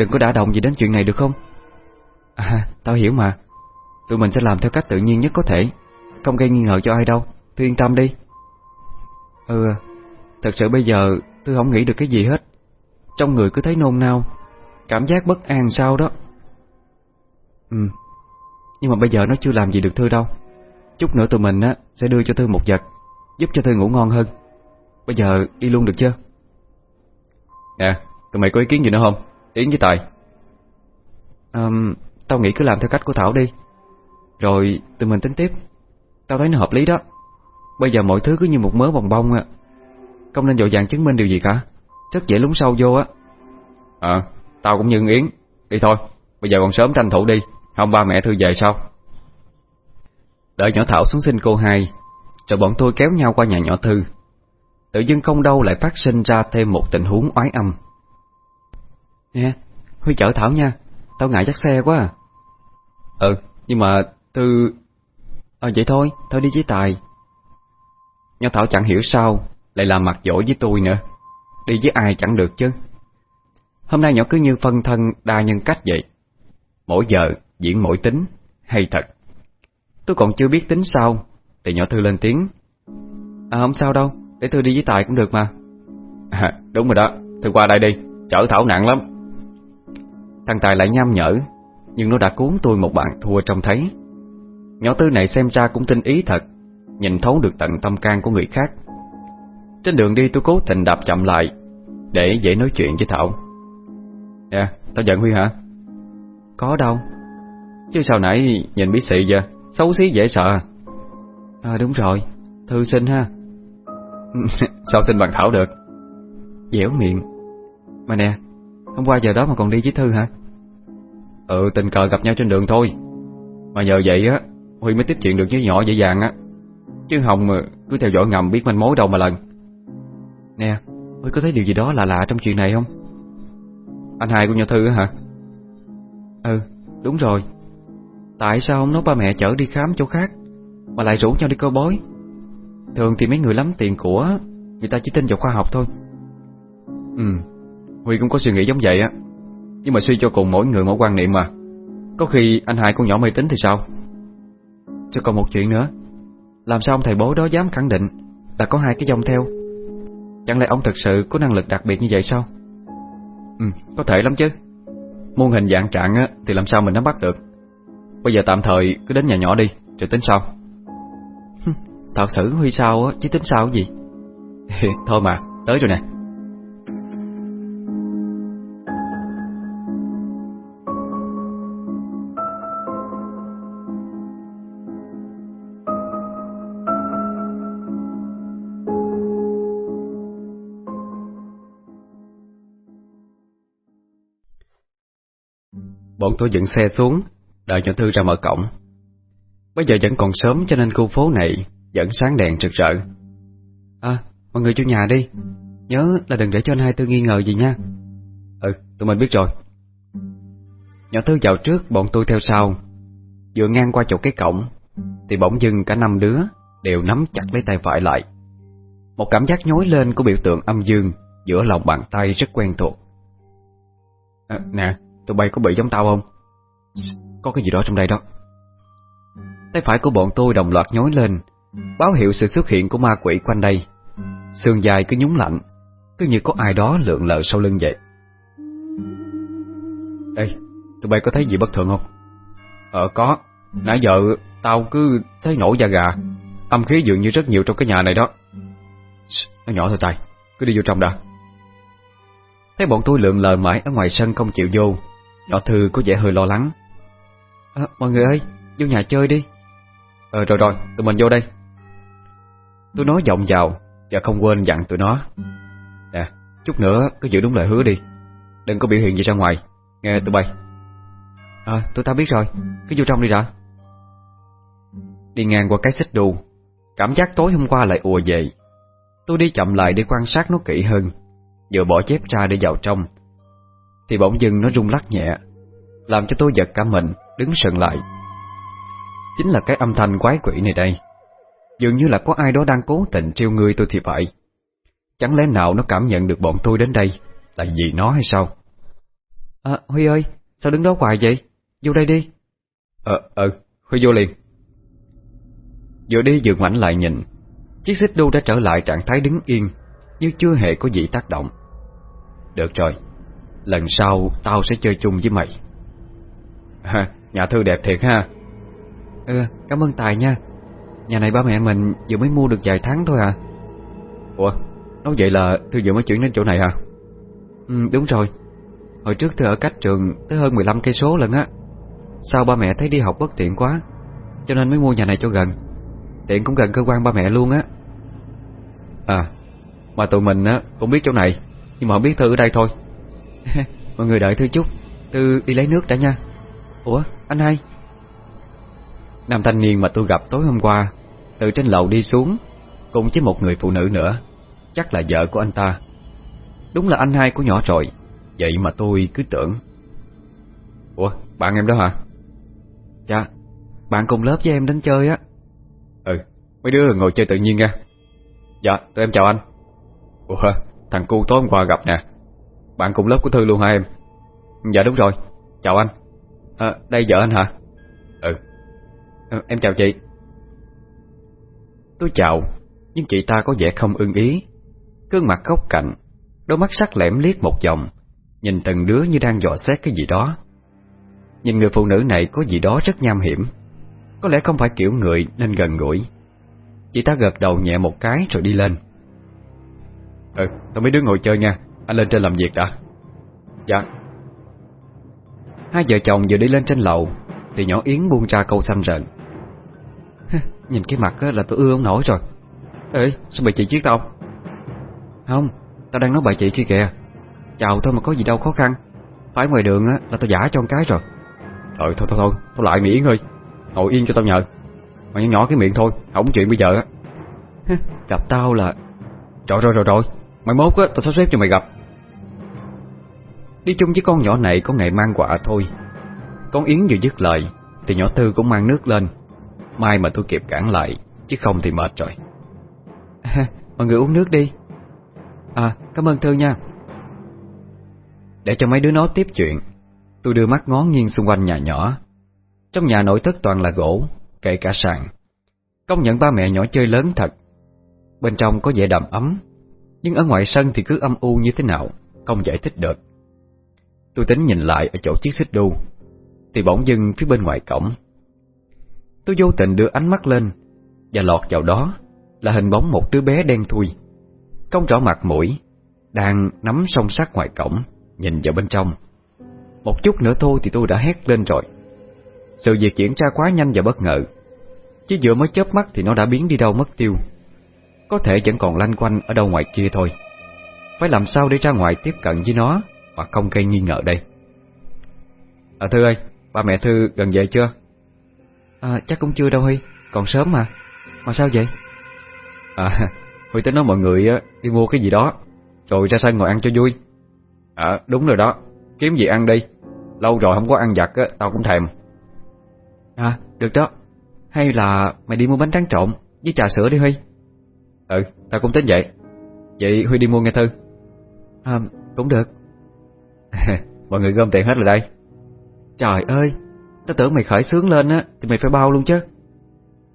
Speaker 1: Đừng có đả động gì đến chuyện này được không? À, tao hiểu mà. Tụi mình sẽ làm theo cách tự nhiên nhất có thể. Không gây nghi ngờ cho ai đâu. Thư yên tâm đi. Ừ, thật sự bây giờ tôi không nghĩ được cái gì hết. Trong người cứ thấy nôn nao. Cảm giác bất an sao đó. Ừ Nhưng mà bây giờ nó chưa làm gì được Thư đâu. Chút nữa tụi mình á sẽ đưa cho Thư một vật Giúp cho Thư ngủ ngon hơn. Bây giờ đi luôn được chưa?
Speaker 2: Nè Tụi mày có ý kiến gì nữa không? Yến với Tài.
Speaker 1: Um, Tao nghĩ cứ làm theo cách của Thảo đi. Rồi tụi mình tính tiếp. Tao thấy nó hợp lý đó. Bây giờ mọi thứ cứ như một mớ bồng bông à Không nên dội dàng chứng minh điều gì cả. Rất dễ lúng sâu vô á.
Speaker 2: Ờ, tao cũng như Yến. Đi thôi, bây giờ còn sớm tranh thủ đi. Không ba mẹ Thư về sao?
Speaker 1: Đợi nhỏ Thảo xuống sinh cô hai Rồi bọn tôi kéo nhau qua nhà nhỏ Thư. Tự dưng không đâu lại phát sinh ra thêm một tình huống oái âm Nè, Huy chở Thảo nha. Tao ngại dắt xe quá à.
Speaker 2: Ừ, nhưng mà Thư...
Speaker 1: À vậy thôi, thôi đi với Tài. Nhỏ Thảo chẳng hiểu sao Lại làm mặt dỗ với tôi nữa. Đi với ai chẳng được chứ. Hôm nay nhỏ cứ như phân thân đa nhân cách vậy. Mỗi giờ diễn mỗi tính Hay thật. Tôi còn chưa biết tính sao Thì nhỏ Thư lên tiếng. À không sao đâu, để Thư đi với Tài cũng được mà.
Speaker 2: À, Đúng rồi đó, Thư qua đây đi Chở Thảo nặng lắm
Speaker 1: Thằng Tài lại nham nhở Nhưng nó đã cuốn tôi một bạn thua trông thấy. Nhỏ Tư này xem ra cũng tinh ý thật Nhìn thấu được tận tâm can của người khác. Trên đường đi tôi cố tình đạp chậm lại Để dễ nói chuyện với Thảo.
Speaker 2: Nè, tao giận Huy hả?
Speaker 1: Có đâu
Speaker 2: Chứ sao nãy nhìn bí xị vậy? Xấu xí dễ sợ.
Speaker 1: À đúng rồi Thư sinh ha. (laughs)
Speaker 2: Sao xin bằng Thảo được?
Speaker 1: Dẻo miệng. Mà nè Hôm qua giờ đó mà còn đi với Thư hả?
Speaker 2: Ừ tình cờ gặp nhau trên đường thôi. Mà nhờ vậy á, Huy mới tiếp chuyện được với nhỏ dễ dàng á. Chứ Hồng mà cứ theo dõi ngầm biết manh mối đâu mà lần.
Speaker 1: Nè, Huy có thấy điều gì đó lạ lạ trong chuyện này không?
Speaker 2: Anh hai của nhà Thư á hả?
Speaker 1: Ừ đúng rồi. Tại sao ông nói ba mẹ chở đi khám chỗ khác, Mà lại rủ nhau đi coi bói? Thường thì mấy người lắm tiền của, Người ta chỉ tin vào khoa học thôi.
Speaker 2: Ừ Huy cũng có suy nghĩ giống vậy á. Nhưng mà suy cho cùng mỗi người mỗi quan niệm mà. Có khi anh hại con nhỏ mê tín thì sao?
Speaker 1: Cho còn một chuyện nữa. Làm sao ông thầy bố đó dám khẳng định Là có hai cái dòng theo? Chẳng lẽ ông thật sự có năng lực đặc biệt như vậy sao?
Speaker 2: Ừ có thể lắm chứ. Môn hình dạng trạng á, Thì làm sao mình nắm bắt được? Bây giờ tạm thời cứ đến nhà nhỏ đi, Rồi tính sau.
Speaker 1: Thật sự Huy sao á, Chứ tính sao gì? (laughs)
Speaker 2: Thôi mà, tới rồi nè. Bọn tôi dựng xe xuống Đợi nhỏ Thư ra mở cổng. Bây giờ vẫn còn sớm cho nên khu phố này Vẫn sáng đèn rực rỡ.
Speaker 1: À mọi người vô nhà đi. Nhớ là đừng để cho anh hai Tư nghi ngờ gì nha.
Speaker 2: Ừ tụi mình biết rồi.
Speaker 1: Nhỏ thư vào trước bọn tôi theo sau. Vừa ngang qua chỗ cái cổng Thì bỗng dưng cả năm đứa Đều nắm chặt lấy tay phải lại. Một cảm giác nhối lên của biểu tượng âm dương Giữa lòng bàn tay rất quen thuộc.
Speaker 2: À, Nè Tụi bay có bị giống tao không?
Speaker 1: Có cái gì đó trong đây đó. Tay phải của bọn tôi đồng loạt nhối lên Báo hiệu sự xuất hiện của ma quỷ quanh đây. Sườn dài cứ nhúng lạnh Cứ như có ai đó lượn lờ sau lưng vậy.
Speaker 2: Ê Tụi bay có thấy gì bất thường không? Ờ có. Nãy giờ tao cứ thấy nổi da gà Âm khí dường như rất nhiều trong cái nhà này đó. Nó nhỏ thôi Tài Cứ đi vô trong đã.
Speaker 1: Thấy bọn tôi lượn lờ mãi ở ngoài sân không chịu vô Nhỏ Thư có vẻ hơi lo lắng. À, Mọi người ơi, vô nhà chơi đi.
Speaker 2: Ờ rồi rồi, tụi mình vô đây. Tôi nói giọng vào Và không quên dặn tụi nó. Nè, chút nữa cứ giữ đúng lời hứa đi. Đừng có biểu hiện gì ra ngoài. Nghe tụi bay.
Speaker 1: À, tôi ta biết rồi. Cứ vô trong đi đã.
Speaker 2: Đi ngang qua cái xích đu. Cảm giác tối hôm qua lại ùa về. Tôi đi chậm lại để quan sát nó kỹ hơn. Vừa bỏ chép ra để vào trong Thì bỗng dưng nó rung lắc nhẹ Làm cho tôi giật cả mình Đứng sừng lại. Chính là cái âm thanh quái quỷ này đây. Dường như là có ai đó đang cố tình trêu người tôi thì phải. Chẳng lẽ nào nó cảm nhận được bọn tôi đến đây Là vì nó hay sao?
Speaker 1: À Huy ơi Sao đứng đó hoài vậy? Vô đây đi.
Speaker 2: Ờ ờ Huy vô liền. Vừa đi vừa ngoảnh lại nhìn Chiếc xích đu đã trở lại trạng thái đứng yên Như chưa hề có gì tác động. Được rồi Lần sau tao sẽ chơi chung với mày. Ha, Nhà thư đẹp thiệt ha.
Speaker 1: Ừ cảm ơn Tài nha. Nhà này ba mẹ mình vừa mới mua được vài tháng thôi à.
Speaker 2: Ủa Nói vậy là Thư vừa mới chuyển đến chỗ này hả
Speaker 1: Ừ đúng rồi. Hồi trước Thư ở cách trường tới hơn 15 cây số lần á. Sao ba mẹ thấy đi học bất tiện quá Cho nên mới mua nhà này cho gần. Tiện cũng gần cơ quan ba mẹ luôn á.
Speaker 2: À Mà tụi mình á cũng biết chỗ này Nhưng mà không biết Thư ở đây thôi (laughs)
Speaker 1: Mọi người đợi Thư chút Thư đi lấy nước đã nha. Ủa, anh hai?
Speaker 2: Nam thanh niên mà tôi gặp tối hôm qua, Từ trên lầu đi xuống, Cùng với một người phụ nữ nữa. Chắc là vợ của anh ta. Đúng là anh hai của nhỏ rồi Vậy mà tôi cứ tưởng. Ủa, bạn em đó hả?
Speaker 1: Dạ Bạn cùng lớp với em đến chơi á.
Speaker 2: Ừ Mấy đứa ngồi chơi tự nhiên nha. Dạ tụi em chào anh. Ủa thằng cu tối hôm qua gặp nè. Bạn cùng lớp của Thư luôn hả em? Dạ đúng rồi. Chào anh. À, Đây vợ anh hả? Ừ. À, Em chào chị. Tôi chào Nhưng chị ta có vẻ không ưng ý. Cương mặt góc cạnh Đôi mắt sắc lẻm liếc một vòng Nhìn từng đứa như đang dò xét cái gì đó. Nhìn người phụ nữ này có gì đó rất nham hiểm. Có lẽ không phải kiểu người nên gần gũi. Chị ta gật đầu nhẹ một cái rồi đi lên. Ừ, tao mấy đứa ngồi chơi nha. Anh lên trên làm việc đã. Dạ. Hai vợ chồng vừa đi lên trên lầu Thì nhỏ Yến buông ra câu xanh rợn
Speaker 1: Nhìn cái mặt là tôi ưa ông nổi rồi.
Speaker 2: Ê, sao bị chị chiếc tao?
Speaker 1: Không, tao đang nói bà chị kia kìa. Chào thôi mà có gì đâu khó khăn. Phải ngoài đường á là tao giả cho con cái rồi.
Speaker 2: Trời thôi thôi thôi, thôi lại Mỹ Yến ơi Ngồi yên cho tao nhờ. Mà nhỏ cái miệng thôi, không chuyện bây giờ á.
Speaker 1: Gặp tao là
Speaker 2: Rồi rồi rồi rồi. Mai mốt á, tao sắp xếp cho mày gặp Đi chung với con nhỏ này có ngày mang quả thôi. Con Yến vừa dứt lời, Thì nhỏ Tư cũng mang nước lên. Mai mà tôi kịp cản lại, Chứ không thì mệt rồi. (laughs)
Speaker 1: Mọi người uống nước đi. À cảm ơn Thư nha.
Speaker 2: Để cho mấy đứa nó tiếp chuyện, Tôi đưa mắt ngó nghiêng xung quanh nhà nhỏ. Trong nhà nội thất toàn là gỗ, Kể cả sàn. Công nhận ba mẹ nhỏ chơi lớn thật. Bên trong có vẻ đầm ấm, Nhưng ở ngoài sân thì cứ âm u như thế nào, Không giải thích được. Tôi tính nhìn lại ở chỗ chiếc xích đu. Thì bỗng dưng phía bên ngoài cổng, Tôi vô tình đưa ánh mắt lên Và lọt vào đó Là hình bóng một đứa bé đen thui Không rõ mặt mũi, Đang nắm song sắt ngoài cổng, Nhìn vào bên trong. Một chút nữa thôi thì tôi đã hét lên rồi. Sự việc diễn ra quá nhanh và bất ngờ Chỉ vừa mới chớp mắt thì nó đã biến đi đâu mất tiêu. Có thể vẫn còn lanh quanh ở đâu ngoài kia thôi. Phải làm sao để ra ngoài tiếp cận với nó? Mà không gây nghi ngờ đây. À Thư ơi Ba mẹ Thư gần về chưa?
Speaker 1: À chắc cũng chưa đâu Huy Còn sớm mà. Mà sao vậy?
Speaker 2: À Huy tính nói mọi người đi mua cái gì đó Rồi ra sân ngồi ăn cho vui. À đúng rồi đó Kiếm gì ăn đi. Lâu rồi không có ăn giặt á Tao cũng thèm.
Speaker 1: À được đó. Hay là mày đi mua bánh tráng trộn Với trà sữa đi Huy.
Speaker 2: Ừ tao cũng tính vậy. Vậy Huy đi mua nghe Thư.
Speaker 1: À cũng được (laughs)
Speaker 2: Mọi người gom tiền hết rồi đây.
Speaker 1: Trời ơi Tao tưởng mày khởi sướng lên á, Thì mày phải bao luôn chứ.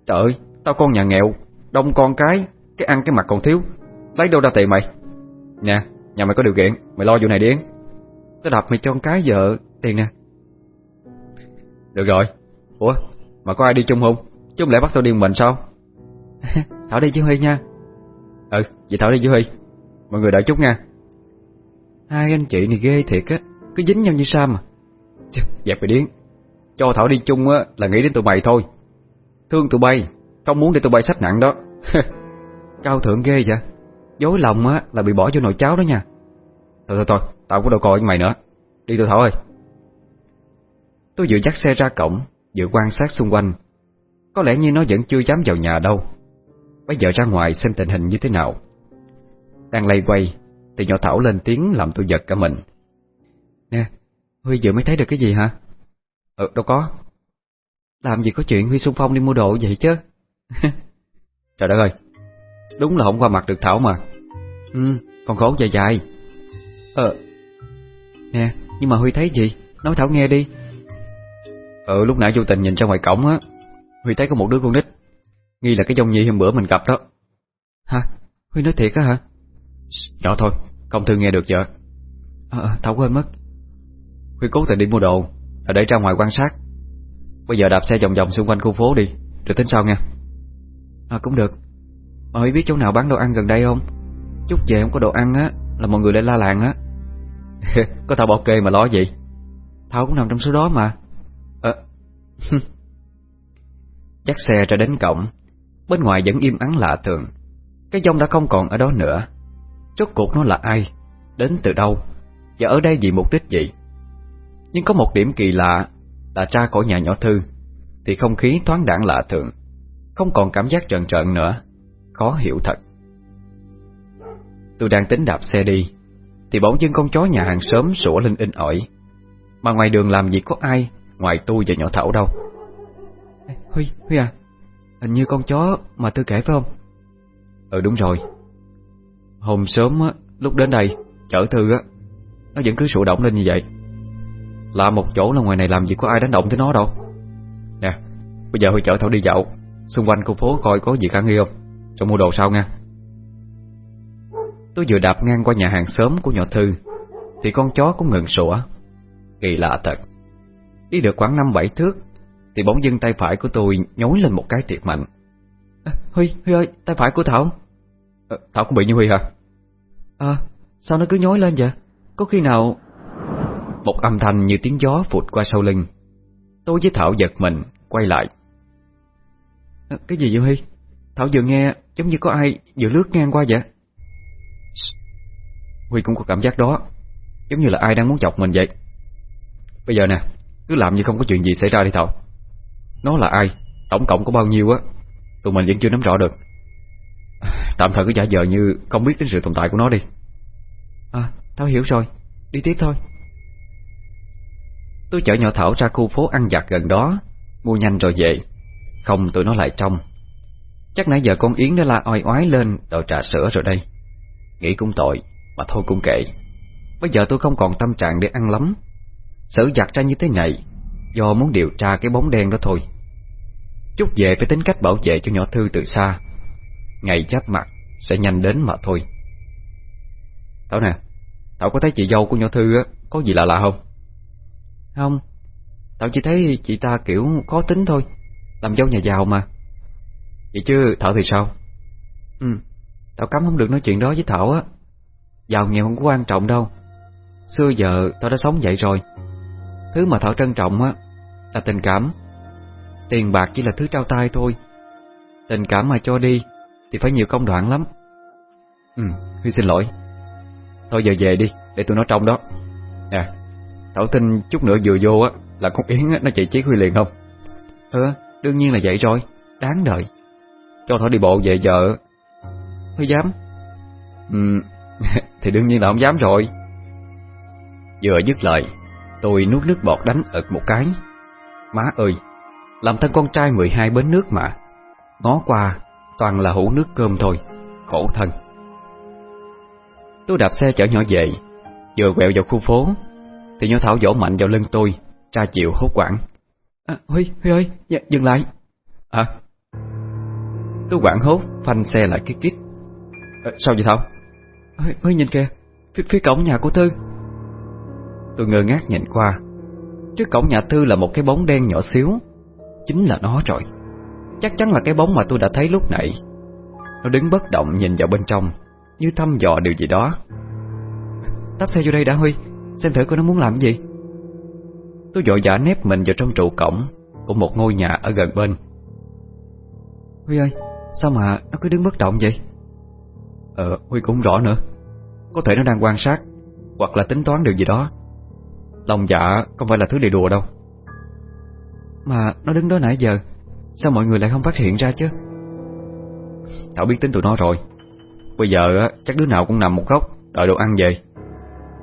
Speaker 2: Trời ơi, Tao con nhà nghèo, Đông con cái Cái ăn cái mặt còn thiếu. Lấy đâu ra tiền mày? Nè, Nhà mày có điều kiện, Mày lo vụ này đi.
Speaker 1: Tao đập mày cho con cái vợ, tiền nè.
Speaker 2: Được rồi. Ủa, Mà có ai đi chung không? Chứ không lẽ bắt tao đi một mình sao? (laughs)
Speaker 1: Thảo đi chứ Huy nha.
Speaker 2: Ừ Vậy Thảo đi chứ Huy. Mọi người đợi chút nha.
Speaker 1: Hai anh chị này ghê thiệt á, Cứ dính nhau như sao mà.
Speaker 2: Dẹp mày điên Cho Thảo đi chung á, là nghĩ đến tụi bay thôi. Thương tụi bay, Không muốn để tụi bay sách nặng đó. (laughs) Cao thượng ghê vậy. Dối lòng á, là bị bỏ vô nồi cháo đó nha. Thôi thôi thôi, Tao có đâu coi với mày nữa. Đi tụi Thảo ơi. Tôi vừa dắt xe ra cổng, Vừa quan sát xung quanh. Có lẽ như nó vẫn chưa dám vào nhà đâu. Bây giờ ra ngoài xem tình hình như thế nào. Đang lay quay thì nhỏ Thảo lên tiếng làm tôi giật cả mình. Nè, Huy vừa mới thấy được cái gì hả? Ừ đâu có. Làm gì có chuyện Huy xung phong đi mua đồ vậy chứ? (laughs) Trời đất ơi, Đúng là không qua mặt được Thảo mà. Ừ còn khổ dài dài. Ờ Nè, nhưng mà Huy thấy gì? Nói Thảo nghe đi. Ừ lúc nãy vô tình nhìn ra ngoài cổng á, Huy thấy có một đứa con nít, Nghi là cái dông nhi hôm bữa mình gặp đó. Hả? Huy nói thiệt á hả? Nhỏ thôi không thư nghe được vợ. Ờ Thảo quên mất. Huy cố tình đi mua đồ Ở để ra ngoài quan sát. Bây giờ đạp xe vòng vòng xung quanh khu phố đi Rồi tính sau nha. À cũng được. Mà Huy biết chỗ nào bán đồ ăn gần đây không? Chút về không có đồ ăn á Là mọi người lại la làng á. (laughs) Có tao bảo kê mà lo gì? Thảo cũng nằm trong số đó mà. Ờ. (laughs) Dắt xe ra đến cổng Bên ngoài vẫn im ắng lạ thường. Cái dông đã không còn ở đó nữa Rốt cuộc nó là ai? Đến từ đâu? Và ở đây vì mục đích gì? Nhưng có một điểm kỳ lạ Là ra khỏi nhà nhỏ Thư Thì không khí thoáng đẳng lạ thường Không còn cảm giác trợn trợn nữa Khó hiểu thật. Tôi đang tính đạp xe đi Thì bỗng dưng con chó nhà hàng xóm sủa lên in ỏi. Mà ngoài đường làm gì có ai Ngoài tôi và nhỏ Thảo đâu? Huy, Huy à Hình như con chó mà tôi kể phải không? Ừ đúng rồi Hôm sớm á, lúc đến đây Chở Thư á Nó vẫn cứ sụ động lên như vậy. Là một chỗ là ngoài này làm gì có ai đánh động tới nó đâu. Nè Bây giờ Huy chở Thảo đi dạo Xung quanh khu phố coi có gì khả nghi không? Rồi mua đồ sau nha. Tôi vừa đạp ngang qua nhà hàng xóm của nhỏ Thư Thì con chó cũng ngừng sủa. Kỳ lạ thật. Đi được khoảng năm bảy thước Thì bỗng dưng tay phải của tôi nhối lên một cái thiệt mạnh. À, Huy, Huy ơi, tay phải của Thảo à, Thảo cũng bị như Huy hả? À, sao nó cứ nhối lên vậy? Có khi nào... Một âm thanh như tiếng gió phụt qua sau lưng. Tôi với Thảo giật mình, quay lại. À, Cái gì vậy Huy? Thảo vừa nghe giống như có ai vừa lướt ngang qua vậy. Huy cũng có cảm giác đó Giống như là ai đang muốn chọc mình vậy. Bây giờ nè Cứ làm như không có chuyện gì xảy ra đi Thảo. Nó là ai? Tổng cộng có bao nhiêu á? Tụi mình vẫn chưa nắm rõ được Tạm thời cứ giả vờ như không biết đến sự tồn tại của nó đi. À Thảo hiểu rồi. Đi tiếp thôi. Tôi chở nhỏ Thảo ra khu phố ăn giặt gần đó Mua nhanh rồi về. Không tụi nó lại trong Chắc nãy giờ con Yến đã la oai oái lên Đòi trà sữa rồi đây. Nghĩ cũng tội Mà thôi cũng kệ. Bây giờ tôi không còn tâm trạng để ăn lắm. Sở giặt ra như thế này Do muốn điều tra cái bóng đen đó thôi. Chút về phải tính cách bảo vệ cho nhỏ Thư từ xa Ngày giáp mặt Sẽ nhanh đến mà thôi. Thảo nè Thảo có thấy chị dâu của nhỏ Thư á Có gì lạ lạ không? Không. Thảo chỉ thấy chị ta kiểu khó tính thôi Làm dâu nhà giàu mà. Vậy chứ Thảo thì sao? Ừ. Tao cấm không được nói chuyện đó với Thảo á. Giàu nghèo không có quan trọng đâu. Xưa giờ tao đã sống vậy rồi. Thứ mà Thảo trân trọng á Là tình cảm. Tiền bạc chỉ là thứ trao tay thôi. Tình cảm mà cho đi Thì phải nhiều công đoạn lắm. Ừ, Huy xin lỗi. Thôi giờ về đi, để tôi nói trong đó. Nè, Thảo tin chút nữa vừa vô á Là con Yến á, nó chạy chiếc Huy liền không? Ừ, đương nhiên là vậy rồi Đáng đợi. Cho Thảo đi bộ về giờ. Huy dám? Ừ, (laughs) thì đương nhiên là không dám rồi. Vừa dứt lời Tôi nuốt nước bọt đánh ực một cái. Má ơi Làm thân con trai 12 bến nước mà. Ngó qua Toàn là hũ nước cơm thôi Khổ thân. Tôi đạp xe chở nhỏ về Vừa quẹo vào khu phố Thì nhỏ Thảo vỗ mạnh vào lưng tôi Tra chịu hốt quảng à, Huy, Huy ơi, dạ, dừng lại. À. Tôi quảng hốt, phanh xe lại kít kít. À, Sao vậy Thảo? Huy, Huy nhìn kìa, phía, phía cổng nhà của Thư. Tôi ngơ ngác nhìn qua. Trước cổng nhà Thư là một cái bóng đen nhỏ xíu Chính là nó rồi. Chắc chắn là cái bóng mà tôi đã thấy lúc nãy. Nó đứng bất động nhìn vào bên trong, Như thăm dò điều gì đó. Tắp xe vô đây đã Huy, Xem thử coi nó muốn làm gì. Tôi vội vã nép mình vào trong trụ cổng Của một ngôi nhà ở gần bên. Huy ơi, Sao mà nó cứ đứng bất động vậy? Ờ Huy cũng rõ nữa. Có thể nó đang quan sát, Hoặc là tính toán điều gì đó. Lòng dạ không phải là thứ để đùa đâu. Mà nó đứng đó nãy giờ Sao mọi người lại không phát hiện ra chứ? Thảo biết tính tụi nó rồi. Bây giờ chắc đứa nào cũng nằm một góc Đợi đồ ăn về.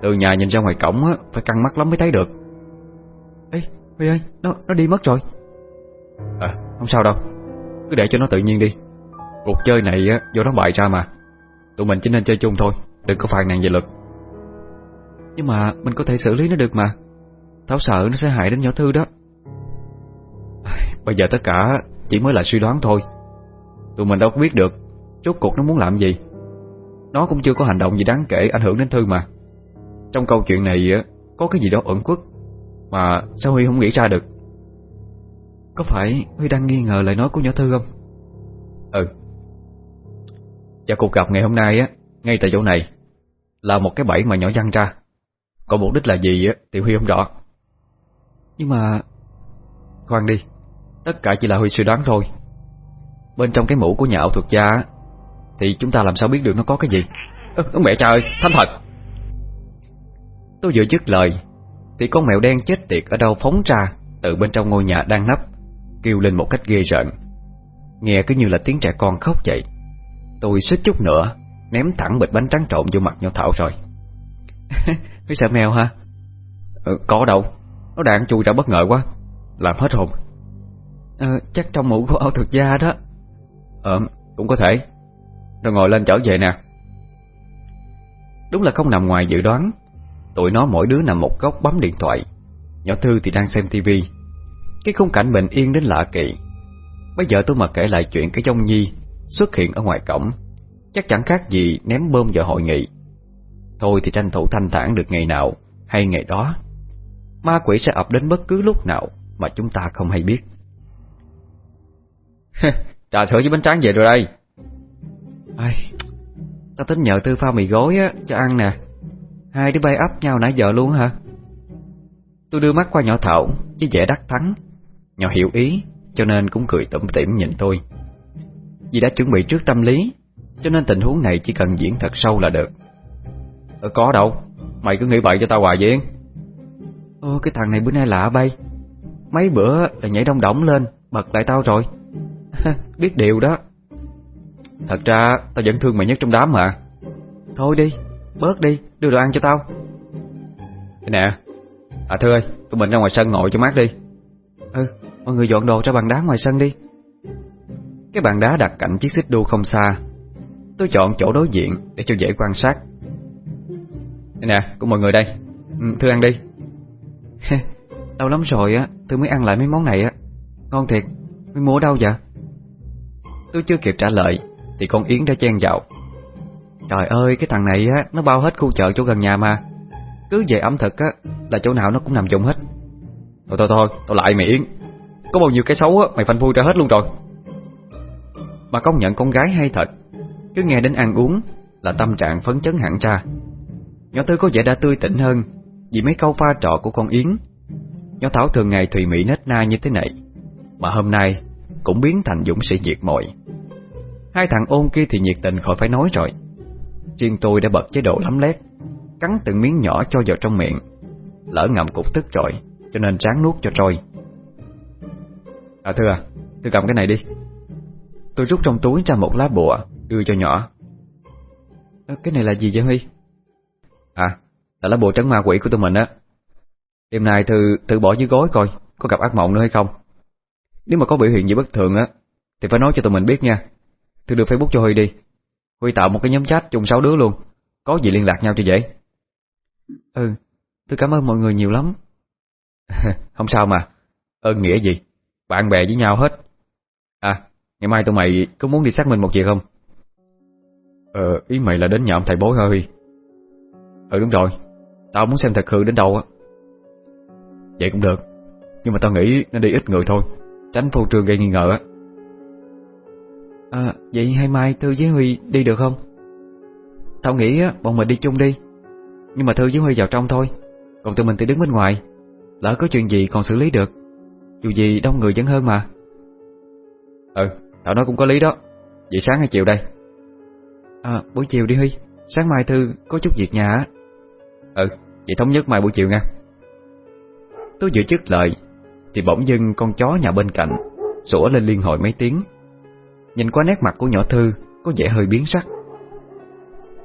Speaker 2: Từ nhà nhìn ra ngoài cổng Phải căng mắt lắm mới thấy được. Ê Huy ơi Nó, nó đi mất rồi. À không sao đâu. Cứ để cho nó tự nhiên đi. Cuộc chơi này do nó bại ra mà. Tụi mình chỉ nên chơi chung thôi Đừng có phàn nàn về lực. Nhưng mà mình có thể xử lý nó được mà. Thảo sợ nó sẽ hại đến nhỏ Thư đó. Bây giờ tất cả chỉ mới là suy đoán thôi. Tụi mình đâu có biết được Rốt cuộc nó muốn làm gì. Nó cũng chưa có hành động gì đáng kể ảnh hưởng đến Thư mà. Trong câu chuyện này Có cái gì đó ẩn khuất Mà sao Huy không nghĩ ra được? Có phải Huy đang nghi ngờ lời nói của nhỏ Thư không? Ừ. Và cuộc gặp ngày hôm nay á, Ngay tại chỗ này, Là một cái bẫy mà nhỏ văng ra. Còn mục đích là gì á, thì Huy không rõ. Nhưng mà, Khoan đi. Tất cả chỉ là Huy suy đoán thôi. Bên trong cái mũ của nhà ảo thuật gia Thì chúng ta làm sao biết được nó có cái gì? Ơ mẹ trời thanh thật. Tôi vừa dứt lời Thì con mèo đen chết tiệt ở đâu phóng ra Từ bên trong ngôi nhà đang nấp Kêu lên một cách ghê rợn. Nghe cứ như là tiếng trẻ con khóc vậy Tôi suýt chút nữa Ném thẳng bịch bánh trắng trộn vô mặt nhỏ Thảo rồi. (laughs) Cái sợ mèo hả? Ừ, Có đâu. Nó đang chui ra bất ngờ quá. Làm hết hồn à, Chắc trong mũ của Âu thuật gia đó. Ờ cũng có thể. Rồi ngồi lên trở về nè. Đúng là không nằm ngoài dự đoán. Tụi nó mỗi đứa nằm một góc bấm điện thoại. Nhỏ Thư thì đang xem tivi. Cái khung cảnh bình yên đến lạ kỳ. Bây giờ tôi mà kể lại chuyện cái trong nhi Xuất hiện ở ngoài cổng Chắc chẳng khác gì ném bơm vào hội nghị. Thôi thì tranh thủ thanh thản được ngày nào Hay ngày đó. Ma quỷ sẽ ập đến bất cứ lúc nào Mà chúng ta không hay biết. (laughs) Trà sữa với bánh tráng về rồi đây. Ai, Tao tính nhờ Tư pha mì gói á cho ăn nè. Hai đứa bay ấp nhau nãy giờ luôn hả? Tôi đưa mắt qua nhỏ Thảo Với vẻ đắc thắng. Nhỏ hiểu ý Cho nên cũng cười tủm tỉm nhìn tôi. Vì đã chuẩn bị trước tâm lý Cho nên tình huống này chỉ cần diễn thật sâu là được. Ờ có đâu Mày cứ nghĩ vậy cho tao hoài vậy Ô cái thằng này bữa nay lạ bay. Mấy bữa là nhảy đông đỏng lên Bật lại tao rồi. Biết điều đó. Thật ra tao vẫn thương mày nhất trong đám mà. Thôi đi, bớt đi Đưa đồ ăn cho tao. Thế nè À Thư ơi, tụi mình ra ngoài sân ngồi cho mát đi. Ừ, mọi người dọn đồ ra bàn đá ngoài sân đi. Cái bàn đá đặt cạnh chiếc xích đu không xa. Tôi chọn chỗ đối diện Để cho dễ quan sát. Đây nè, của mọi người đây. Ừ, Thư ăn đi. (laughs) Lâu lắm rồi á Thư mới ăn lại mấy món này á. Ngon thiệt Mới mua đâu vậy Tôi chưa kịp trả lời, Thì con Yến đã chen vào. Trời ơi, cái thằng này á, Nó bao hết khu chợ chỗ gần nhà mà. Cứ về ẩm thực á, Là chỗ nào nó cũng nằm dụng hết. Thôi thôi thôi, Tao lại mày Yến. Có bao nhiêu cái xấu á, Mày phanh phui ra hết luôn rồi. Mà công nhận con gái hay thật, Cứ nghe đến ăn uống Là tâm trạng phấn chấn hẳn ra. Nhỏ Tư có vẻ đã tươi tỉnh hơn Vì mấy câu pha trò của con Yến. Nhỏ Thảo thường ngày thùy mỹ nết na như thế này, Mà hôm nay Cũng biến thành dũng sĩ diệt mọi Hai thằng ôn kia thì nhiệt tình khỏi phải nói rồi. Riêng tôi đã bật chế độ lắm lét Cắn từng miếng nhỏ cho vào trong miệng Lỡ ngậm cục tức rồi Cho nên ráng nuốt cho trôi. À thưa à Thưa cầm cái này đi. Tôi rút trong túi ra một lá bùa Đưa cho nhỏ. À, Cái này là gì vậy Huy? À là lá bùa trấn ma quỷ của tụi mình á. Đêm nay Thư tự bỏ dưới gối coi Có gặp ác mộng nữa hay không? Nếu mà có biểu hiện gì bất thường á Thì phải nói cho tụi mình biết nha. Thư đưa Facebook cho Huy đi. Huy tạo một cái nhóm chat chung sáu đứa luôn. Có gì liên lạc nhau cho dễ. Ừ Tôi cảm ơn mọi người nhiều lắm. (laughs) Không sao mà. Ơn nghĩa gì? Bạn bè với nhau hết. À Ngày mai tụi mày có muốn đi xác minh một việc không? Ờ Ý mày là đến nhà ông thầy bối hả Huy? Ừ đúng rồi. Tao muốn xem thật hư đến đâu á. Vậy cũng được. Nhưng mà tao nghĩ nên đi ít người thôi. Tránh phô trương gây nghi ngờ á. À vậy hai mai Thư với Huy đi được không? Tao nghĩ á bọn mình đi chung đi. Nhưng mà Thư với Huy vào trong thôi Còn tụi mình thì đứng bên ngoài. Lỡ có chuyện gì còn xử lý được. Dù gì đông người vẫn hơn mà. Ừ Tao nói cũng có lý đó. Vậy sáng hay chiều đây? À buổi chiều đi Huy. Sáng mai Thư có chút việc nhà á.
Speaker 1: Ừ Vậy thống nhất mai buổi chiều nha.
Speaker 2: Tôi vừa dứt lời Thì bỗng dưng con chó nhà bên cạnh Sủa lên liên hồi mấy tiếng Nhìn qua nét mặt của nhỏ Thư Có vẻ hơi biến sắc.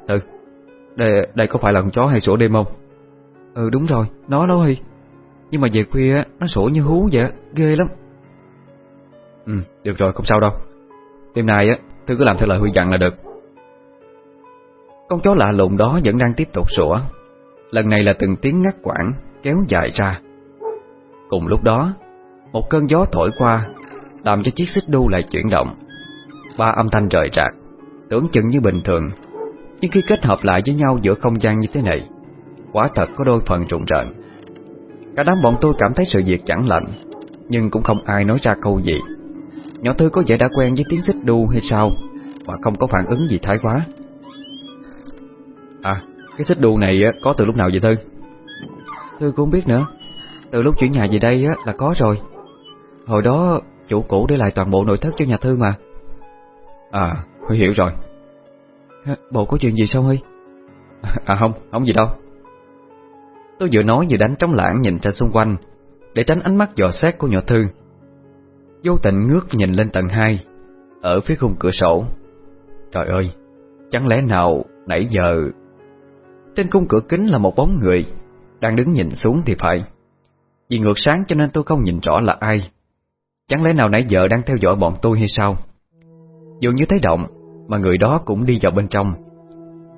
Speaker 1: Thư Đây, đây có phải là con chó hay sủa đêm không?
Speaker 2: Ừ đúng rồi Nó đó Huy. Nhưng mà về khuya nó sủa như hú vậy Ghê lắm.
Speaker 1: Ừ được rồi không sao đâu. Đêm nay á Thư cứ làm theo lời Huy dặn là được.
Speaker 2: Con chó lạ lùng đó vẫn đang tiếp tục sủa. Lần này là từng tiếng ngắt quãng Kéo dài ra. Cùng lúc đó Một cơn gió thổi qua Làm cho chiếc xích đu lại chuyển động. Ba âm thanh rời rạc. Tưởng chừng như bình thường, Nhưng khi kết hợp lại với nhau giữa không gian như thế này, Quả thật có đôi phần rụng rợn. Cả đám bọn tôi cảm thấy sự việc chẳng lạnh Nhưng cũng không ai nói ra câu gì. Nhỏ Thư có vẻ đã quen với tiếng xích đu hay sao, Mà không có phản ứng gì thái quá.
Speaker 1: À Cái xích đu này có từ lúc nào vậy Thư
Speaker 2: Thư cũng không biết nữa. Từ lúc chuyển nhà về đây là có rồi. Hồi đó, chủ cũ để lại toàn bộ nội thất cho nhà Thư mà.
Speaker 1: À Huy hiểu rồi.
Speaker 2: Bộ có chuyện gì sao Huy?
Speaker 1: À không, không gì đâu.
Speaker 2: Tôi vừa nói vừa đánh trống lãng nhìn ra xung quanh Để tránh ánh mắt dò xét của nhỏ Thư. Vô tình ngước nhìn lên tầng 2 Ở phía khung cửa sổ. Trời ơi Chẳng lẽ nào nãy giờ Trên khung cửa kính là một bóng người Đang đứng nhìn xuống thì phải. Vì ngược sáng cho nên tôi không nhìn rõ là ai. Chẳng lẽ nào nãy giờ đang theo dõi bọn tôi hay sao Dường như thấy động Mà người đó cũng đi vào bên trong.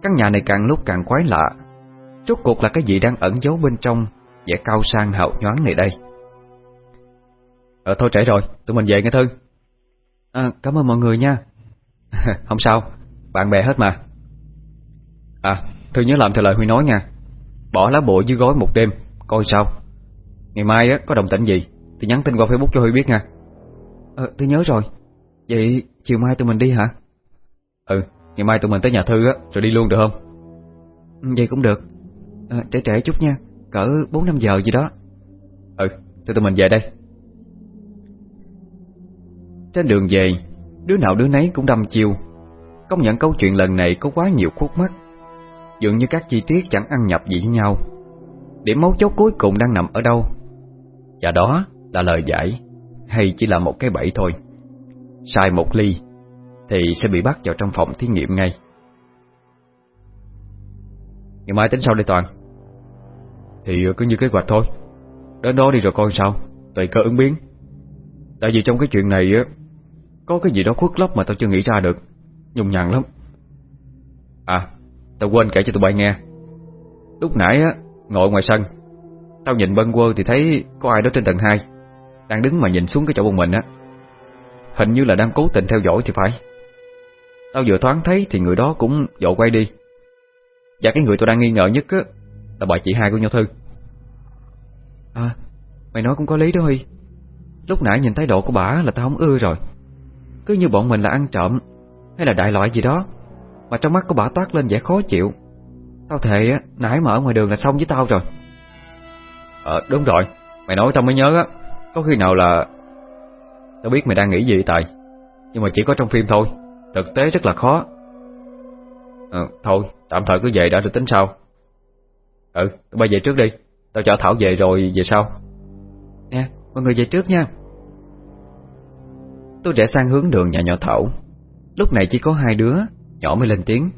Speaker 2: Căn nhà này càng lúc càng quái lạ. Rốt cuộc là cái gì đang ẩn giấu bên trong vẻ cao sang hào nhoáng này đây?
Speaker 1: Ờ thôi trễ rồi, tụi mình về nghe Thư.
Speaker 2: À, Cảm ơn mọi người nha. (laughs)
Speaker 1: Không sao, bạn bè hết mà. À, Thư nhớ làm theo lời Huy nói nha. Bỏ lá bộ dưới gói một đêm, coi sao. Ngày mai á có đồng tĩnh gì Thì nhắn tin qua Facebook cho Huy biết nha.
Speaker 2: Ờ, tôi nhớ rồi. Vậy chiều mai tụi mình đi hả?
Speaker 1: Ừ, ngày mai tụi mình tới nhà Thư á Rồi đi luôn được không?
Speaker 2: Ừ, vậy cũng được. À, Trễ trễ chút nha Cỡ 4-5 giờ gì đó.
Speaker 1: Ừ, thì tụi mình về đây.
Speaker 2: Trên đường về Đứa nào đứa nấy cũng đâm chiêu. Công nhận câu chuyện lần này có quá nhiều khúc mắc Dường như các chi tiết chẳng ăn nhập gì với nhau. Điểm mấu chốt cuối cùng đang nằm ở đâu? Và đó là lời giải Hay chỉ là một cái bẫy thôi Sai một ly, Thì sẽ bị bắt vào trong phòng thí nghiệm ngay.
Speaker 1: Ngày mai tính sau đây Toàn. Thì cứ như kế hoạch thôi. Đến đó đi rồi coi sao. Tùy cơ ứng biến. Tại vì trong cái chuyện này á, Có cái gì đó khuất lấp mà tao chưa nghĩ ra được. Nhung nhằn lắm. À Tao quên kể cho tụi bay nghe. Lúc nãy á, Ngồi ngoài sân, Tao nhìn bân quơ thì thấy Có ai đó trên tầng 2 Đang đứng mà nhìn xuống cái chỗ bọn mình á. Hình như là đang cố tình theo dõi thì phải. Tao vừa thoáng thấy Thì người đó cũng dội quay đi. Và cái người tôi đang nghi ngờ nhất á Là bà chị hai của Nho Thư.
Speaker 2: À Mày nói cũng có lý đó Huy. Lúc nãy nhìn thái độ của bà là tao không ưa rồi. Cứ như bọn mình là ăn trộm Hay là đại loại gì đó Mà trong mắt của bà toát lên vẻ khó chịu. Tao thề á, nãy mà ở ngoài đường là xong với tao rồi.
Speaker 1: Ờ đúng rồi Mày nói tao mới nhớ á Có khi nào là Tao biết mày đang nghĩ gì Tài. Nhưng mà chỉ có trong phim thôi. Thực tế rất là khó. À, thôi tạm thời cứ về đã rồi tính sau. Ừ tụi bay về trước đi. Tao chở Thảo về rồi về sau.
Speaker 2: Nè mọi người về trước nha. Tôi rẽ sang hướng đường nhà nhỏ Thảo. Lúc này chỉ có hai đứa Nhỏ mới lên tiếng.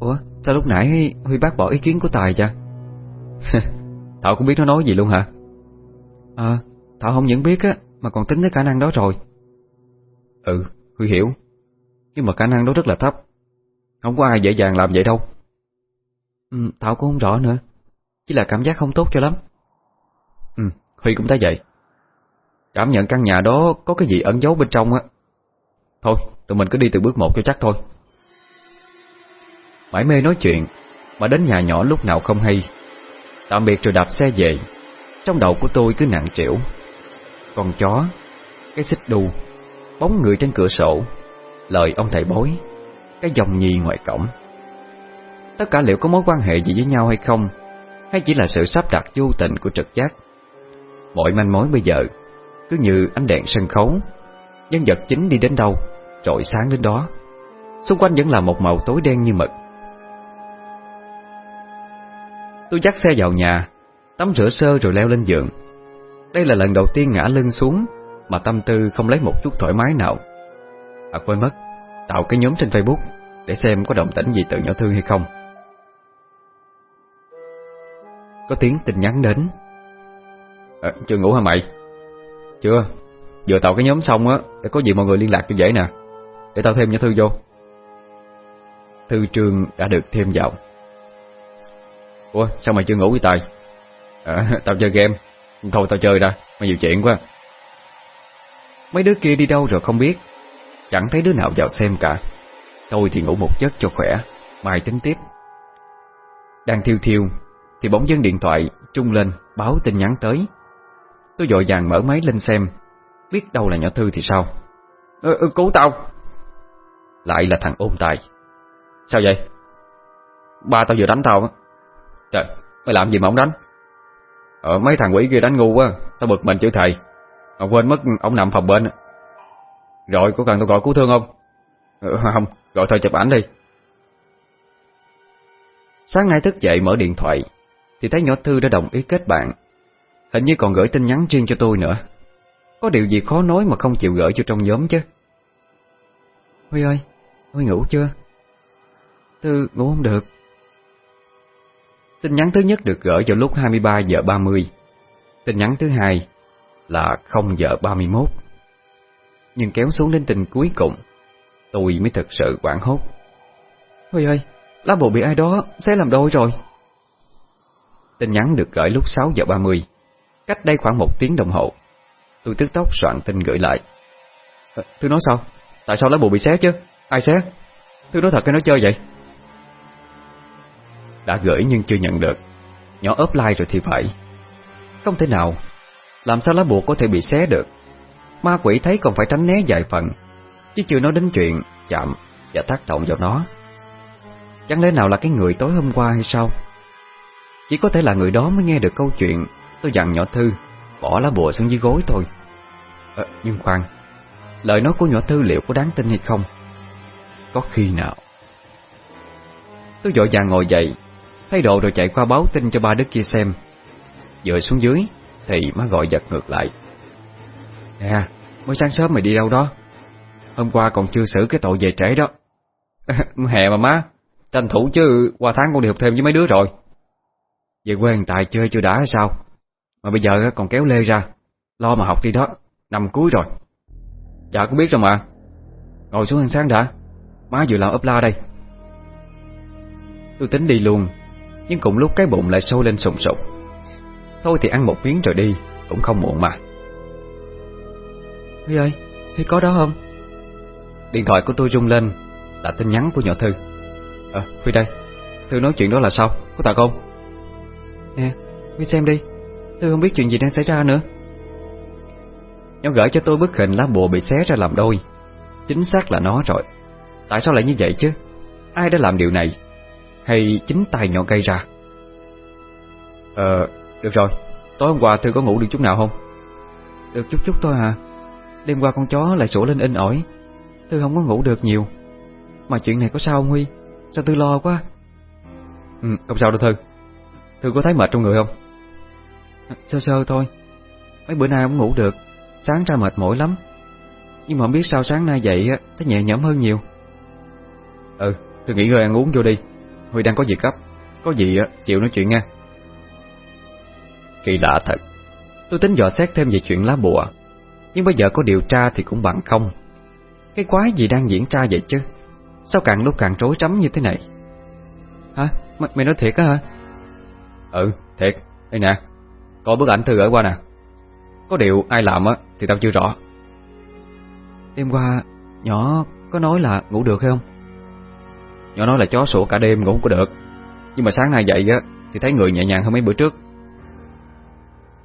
Speaker 2: Ủa sao lúc nãy Huy bác bỏ ý kiến của Tài vậy? (laughs)
Speaker 1: Thảo cũng biết nó nói gì luôn hả?
Speaker 2: Ờ Thảo không những biết á mà còn tính tới khả năng đó rồi.
Speaker 1: Ừ Huy hiểu. Nhưng mà khả năng đó rất là thấp. Không có ai dễ dàng làm vậy đâu.
Speaker 2: Ừ, Thảo cũng không rõ nữa. Chỉ là cảm giác không tốt cho lắm.
Speaker 1: Ừ Huy cũng thấy vậy. Cảm nhận căn nhà đó có cái gì ẩn giấu bên trong á. Thôi tụi mình cứ đi từ bước một cho chắc thôi.
Speaker 2: Mãi mê nói chuyện Mà đến nhà nhỏ lúc nào không hay. Tạm biệt rồi đạp xe về. Trong đầu của tôi cứ nặng trĩu con chó, Cái xích đu, Bóng người trên cửa sổ, Lời ông thầy bối Cái dòng nhì ngoài cổng. Tất cả liệu có mối quan hệ gì với nhau hay không, Hay chỉ là sự sắp đặt vô tình của trực giác? Mọi manh mối bây giờ, Cứ như ánh đèn sân khấu. Nhân vật chính đi đến đâu Trội sáng đến đó.
Speaker 1: Xung quanh vẫn là một màu tối đen như mực. Tôi dắt xe vào nhà, Tắm rửa sơ rồi leo lên giường. Đây là lần đầu tiên ngã lưng xuống Mà tâm tư không lấy một chút thoải mái nào. À quên mất Tạo cái nhóm trên Facebook Để xem có động tĩnh gì từ nhỏ Thư hay không. Có tiếng tin nhắn đến. À, Chưa ngủ hả mày? Chưa. Vừa tạo cái nhóm xong á Để có gì mọi người liên lạc cho dễ nè. Để tao thêm nhỏ Thư vô. Thư trường đã được thêm vào. Ủa sao mày chưa ngủ với Tài? À, (laughs) Tao chơi game. Thôi tao chơi đã Mày nhiều chuyện quá. Mấy đứa kia đi đâu rồi không biết? Chẳng thấy đứa nào vào xem cả. Tôi thì ngủ một giấc cho khỏe Mai tính tiếp. Đang thiêu thiêu Thì bỗng dân điện thoại trung lên báo tin nhắn tới. Tôi dội vàng mở máy lên xem Biết đâu là nhỏ Thư thì sao? Ừ, ừ, Cứu tao. Lại là thằng ôn tài. Sao vậy? Ba tao vừa đánh tao Trời mày làm gì mà ông đánh? Ờ mấy thằng quỷ kia đánh ngu quá. Tao bực mình chữ thầy Mà quên mất ông nằm phòng bên. Rồi có cần tao gọi cứu thương không? Ừ, Không gọi thôi chụp ảnh đi. Sáng nay thức dậy mở điện thoại Thì thấy nhỏ Thư đã đồng ý kết bạn. Hình như còn gửi tin nhắn riêng cho tôi nữa. Có điều gì khó nói mà không chịu gửi cho trong nhóm chứ. Huy ơi Huy ngủ chưa? Thư ngủ không được. Tin nhắn thứ nhất được gửi vào lúc 23 giờ 30 Tin nhắn thứ hai là 0 giờ 31 Nhưng kéo xuống đến tin cuối cùng Tôi mới thật sự quảng hốt Huy ơi, lá bồ bị ai đó xé làm đôi rồi Tin nhắn được gửi lúc 6 giờ 30 Cách đây khoảng một tiếng đồng hồ Tôi tức tốc soạn tin gửi lại à, Tôi nói sao? Tại sao lá bồ bị xé chứ? Ai xé? Tôi nói thật hay nói chơi vậy? Đã gửi nhưng chưa nhận được. Nhỏ ốp like rồi thì phải Không thể nào. Làm sao lá bùa có thể bị xé được? Ma quỷ thấy còn phải tránh né vài phần. Chứ chưa nói đến chuyện chạm và tác động vào nó. Chẳng lẽ nào là cái người tối hôm qua hay sao? Chỉ có thể là người đó mới nghe được câu chuyện Tôi dặn nhỏ Thư Bỏ lá bùa xuống dưới gối thôi. À, Nhưng khoan Lời nói của nhỏ Thư liệu có đáng tin hay không? Có khi nào? Tôi dội vàng ngồi dậy Thay đồ rồi chạy qua báo tin cho ba đứa kia xem. Vừa xuống dưới, Thì má gọi giật ngược lại. Nè, Mới sáng sớm mày đi đâu đó? Hôm qua còn chưa xử cái tội về trễ đó. (laughs) Hè mà má, Tranh thủ chứ, qua tháng con đi học thêm với mấy đứa rồi. Về quê tài chơi chưa đã hay sao? Mà bây giờ còn kéo lê ra, Lo mà học đi đó, Năm cuối rồi. Dạ cũng biết rồi mà. Ngồi xuống ăn sáng đã. Má vừa làm ấp la đây. Tôi tính đi luôn nhưng cùng lúc cái bụng lại sôi lên sùng sục. Thôi thì ăn một miếng rồi đi Cũng không muộn mà. Huy ơi Huy có đó không? Điện thoại của tôi rung lên Là tin nhắn của nhỏ Thư. Ờ Huy đây. Thư nói chuyện đó là sao? Có thật không? Nè Huy xem đi. Thư không biết chuyện gì đang xảy ra nữa. Nó gửi cho tôi bức hình lá bùa bị xé ra làm đôi. Chính xác là nó rồi. Tại sao lại như vậy chứ? Ai đã làm điều này hay chính tay nhỏ gây ra? Ờ, được rồi. Tối hôm qua Thư có ngủ được chút nào không? Được chút chút thôi à. Đêm qua con chó lại sủa lên in ỏi. Thư không có ngủ được nhiều. Mà chuyện này có sao không Huy? Sao Thư lo quá? Ừ, không sao đâu Thư. Thư có thấy mệt trong người không? Sơ sơ thôi. Mấy bữa nay không ngủ được. Sáng ra mệt mỏi lắm. Nhưng mà không biết sao sáng nay dậy Thấy nhẹ nhõm hơn nhiều. Ừ, Thư nghỉ ngơi ăn uống vô đi Huy đang có việc gấp. Có gì chịu nói chuyện nha. Kỳ lạ thật. Tôi tính dò xét thêm về chuyện lá bùa. Nhưng bây giờ có điều tra thì cũng bằng không. Cái quái gì đang diễn ra vậy chứ? Sao càng lúc càng rối rắm như thế này? Hả? M mày nói thiệt á hả? Ừ, thiệt. Đây nè. Coi bức ảnh thư gửi qua nè. Có điều ai làm á thì tao chưa rõ. Đêm qua Nhỏ có nói là ngủ được hay không? Nhỏ nói là chó sủa cả đêm ngủ không có được. Nhưng mà sáng nay dậy á Thì thấy người nhẹ nhàng hơn mấy bữa trước.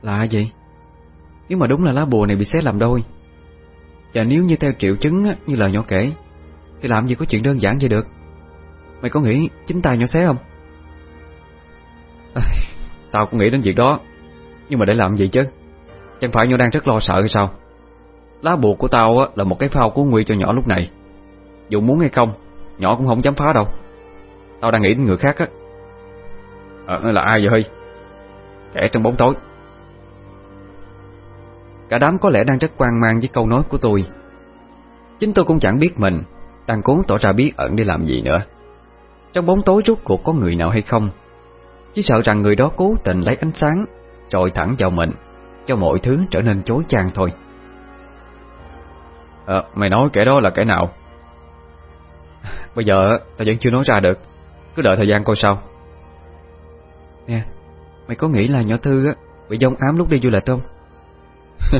Speaker 1: Lạ gì Nếu mà đúng là lá bùa này bị xé làm đôi. Và nếu như theo triệu chứng á, Như lời nhỏ kể Thì làm gì có chuyện đơn giản vậy được. Mày có nghĩ chính tay nhỏ xé không? À, Tao cũng nghĩ đến việc đó. Nhưng mà để làm gì chứ? Chẳng phải nhỏ đang rất lo sợ hay sao? Lá bùa của tao á, là một cái phao cứu nguy cho nhỏ lúc này. Dù muốn hay không Nhỏ cũng không dám phá đâu. Tao đang nghĩ đến người khác á. Ờ, là ai vậy Huy? Kẻ trong bóng tối. Cả đám có lẽ đang rất quan mang với câu nói của tôi. Chính tôi cũng chẳng biết mình Đang cố tỏ ra bí ẩn để làm gì nữa. Trong bóng tối rốt cuộc có người nào hay không? Chỉ sợ rằng người đó cố tình lấy ánh sáng trồi thẳng vào mình Cho mọi thứ trở nên chối chang thôi. Ờ, mày nói kẻ đó là kẻ nào? Bây giờ tao vẫn chưa nói ra được. Cứ đợi thời gian coi sao. Nè, mày có nghĩ là nhỏ Thư á bị dông ám lúc đi du lịch không? (laughs)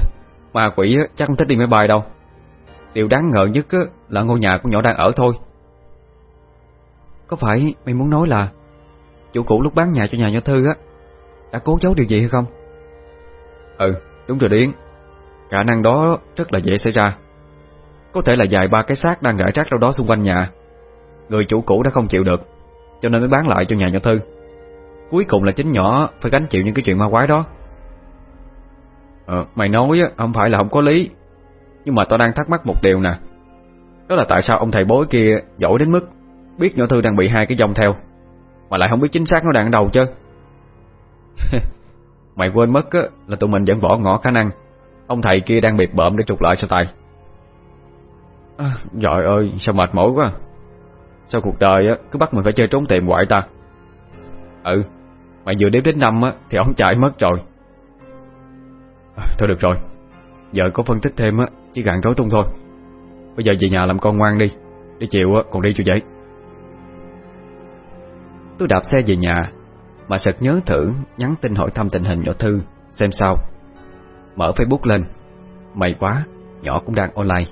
Speaker 1: Ma quỷ á, chắc không thích đi máy bay đâu. Điều đáng ngờ nhất á, là ngôi nhà của nhỏ đang ở thôi. Có phải mày muốn nói là Chủ cũ lúc bán nhà cho nhà nhỏ Thư á Đã cố giấu điều gì hay không? Ừ, đúng rồi Điển Khả năng đó rất là dễ xảy ra. Có thể là vài ba cái xác đang rải rác đâu đó xung quanh nhà Người chủ cũ đã không chịu được Cho nên mới bán lại cho nhà nhỏ Thư. Cuối cùng là chính nhỏ Phải gánh chịu những cái chuyện ma quái đó. Ờ, mày nói á, không phải là không có lý Nhưng mà tao đang thắc mắc một điều nè. Đó là tại sao ông thầy bối kia Giỏi đến mức Biết nhỏ Thư đang bị hai cái dòng theo Mà lại không biết chính xác nó đang ở đâu chứ? (laughs) Mày quên mất á, là tụi mình vẫn bỏ ngỏ khả năng. Ông thầy kia đang biệt bợm để trục lại sao tài? À, Trời ơi sao mệt mỏi quá. Sao cuộc đời á, cứ bắt mình phải chơi trốn tìm hoại ta. Ừ Mày vừa đếm đến năm á Thì ông chạy mất rồi. À, Thôi được rồi. Giờ có phân tích thêm á Chỉ gạn rối tung thôi. Bây giờ về nhà làm con ngoan đi. Đi chiều á còn đi cho dễ. Tôi đạp xe về nhà Mà sực nhớ thử Nhắn tin hỏi thăm tình hình nhỏ Thư Xem sao. Mở Facebook lên. May quá Nhỏ cũng đang online.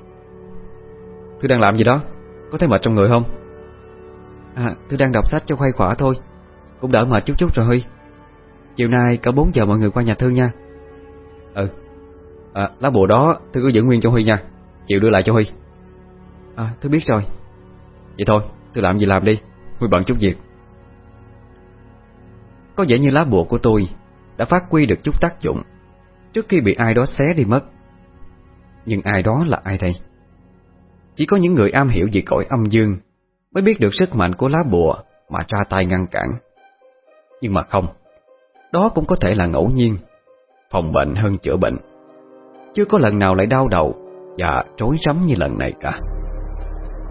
Speaker 1: Thư đang làm gì đó? Có thấy mệt trong người không? À Thư đang đọc sách cho khuây khỏa thôi. Cũng đỡ mệt chút chút rồi Huy. Chiều nay cả 4 giờ mọi người qua nhà Thư nha. Ừ. À, Lá bùa đó Thư cứ giữ nguyên cho Huy nha. Chiều đưa lại cho Huy. À Thư biết rồi. Vậy thôi Thư làm gì làm đi. Huy bận chút việc. Có vẻ như lá bùa của tôi Đã phát huy được chút tác dụng Trước khi bị ai đó xé đi mất. Nhưng ai đó là ai đây? Chỉ có những người am hiểu về cõi âm dương Mới biết được sức mạnh của lá bùa Mà ra tay ngăn cản. Nhưng mà không, Đó cũng có thể là ngẫu nhiên, Phòng bệnh hơn chữa bệnh. Chưa có lần nào lại đau đầu Và trối rắm như lần này cả.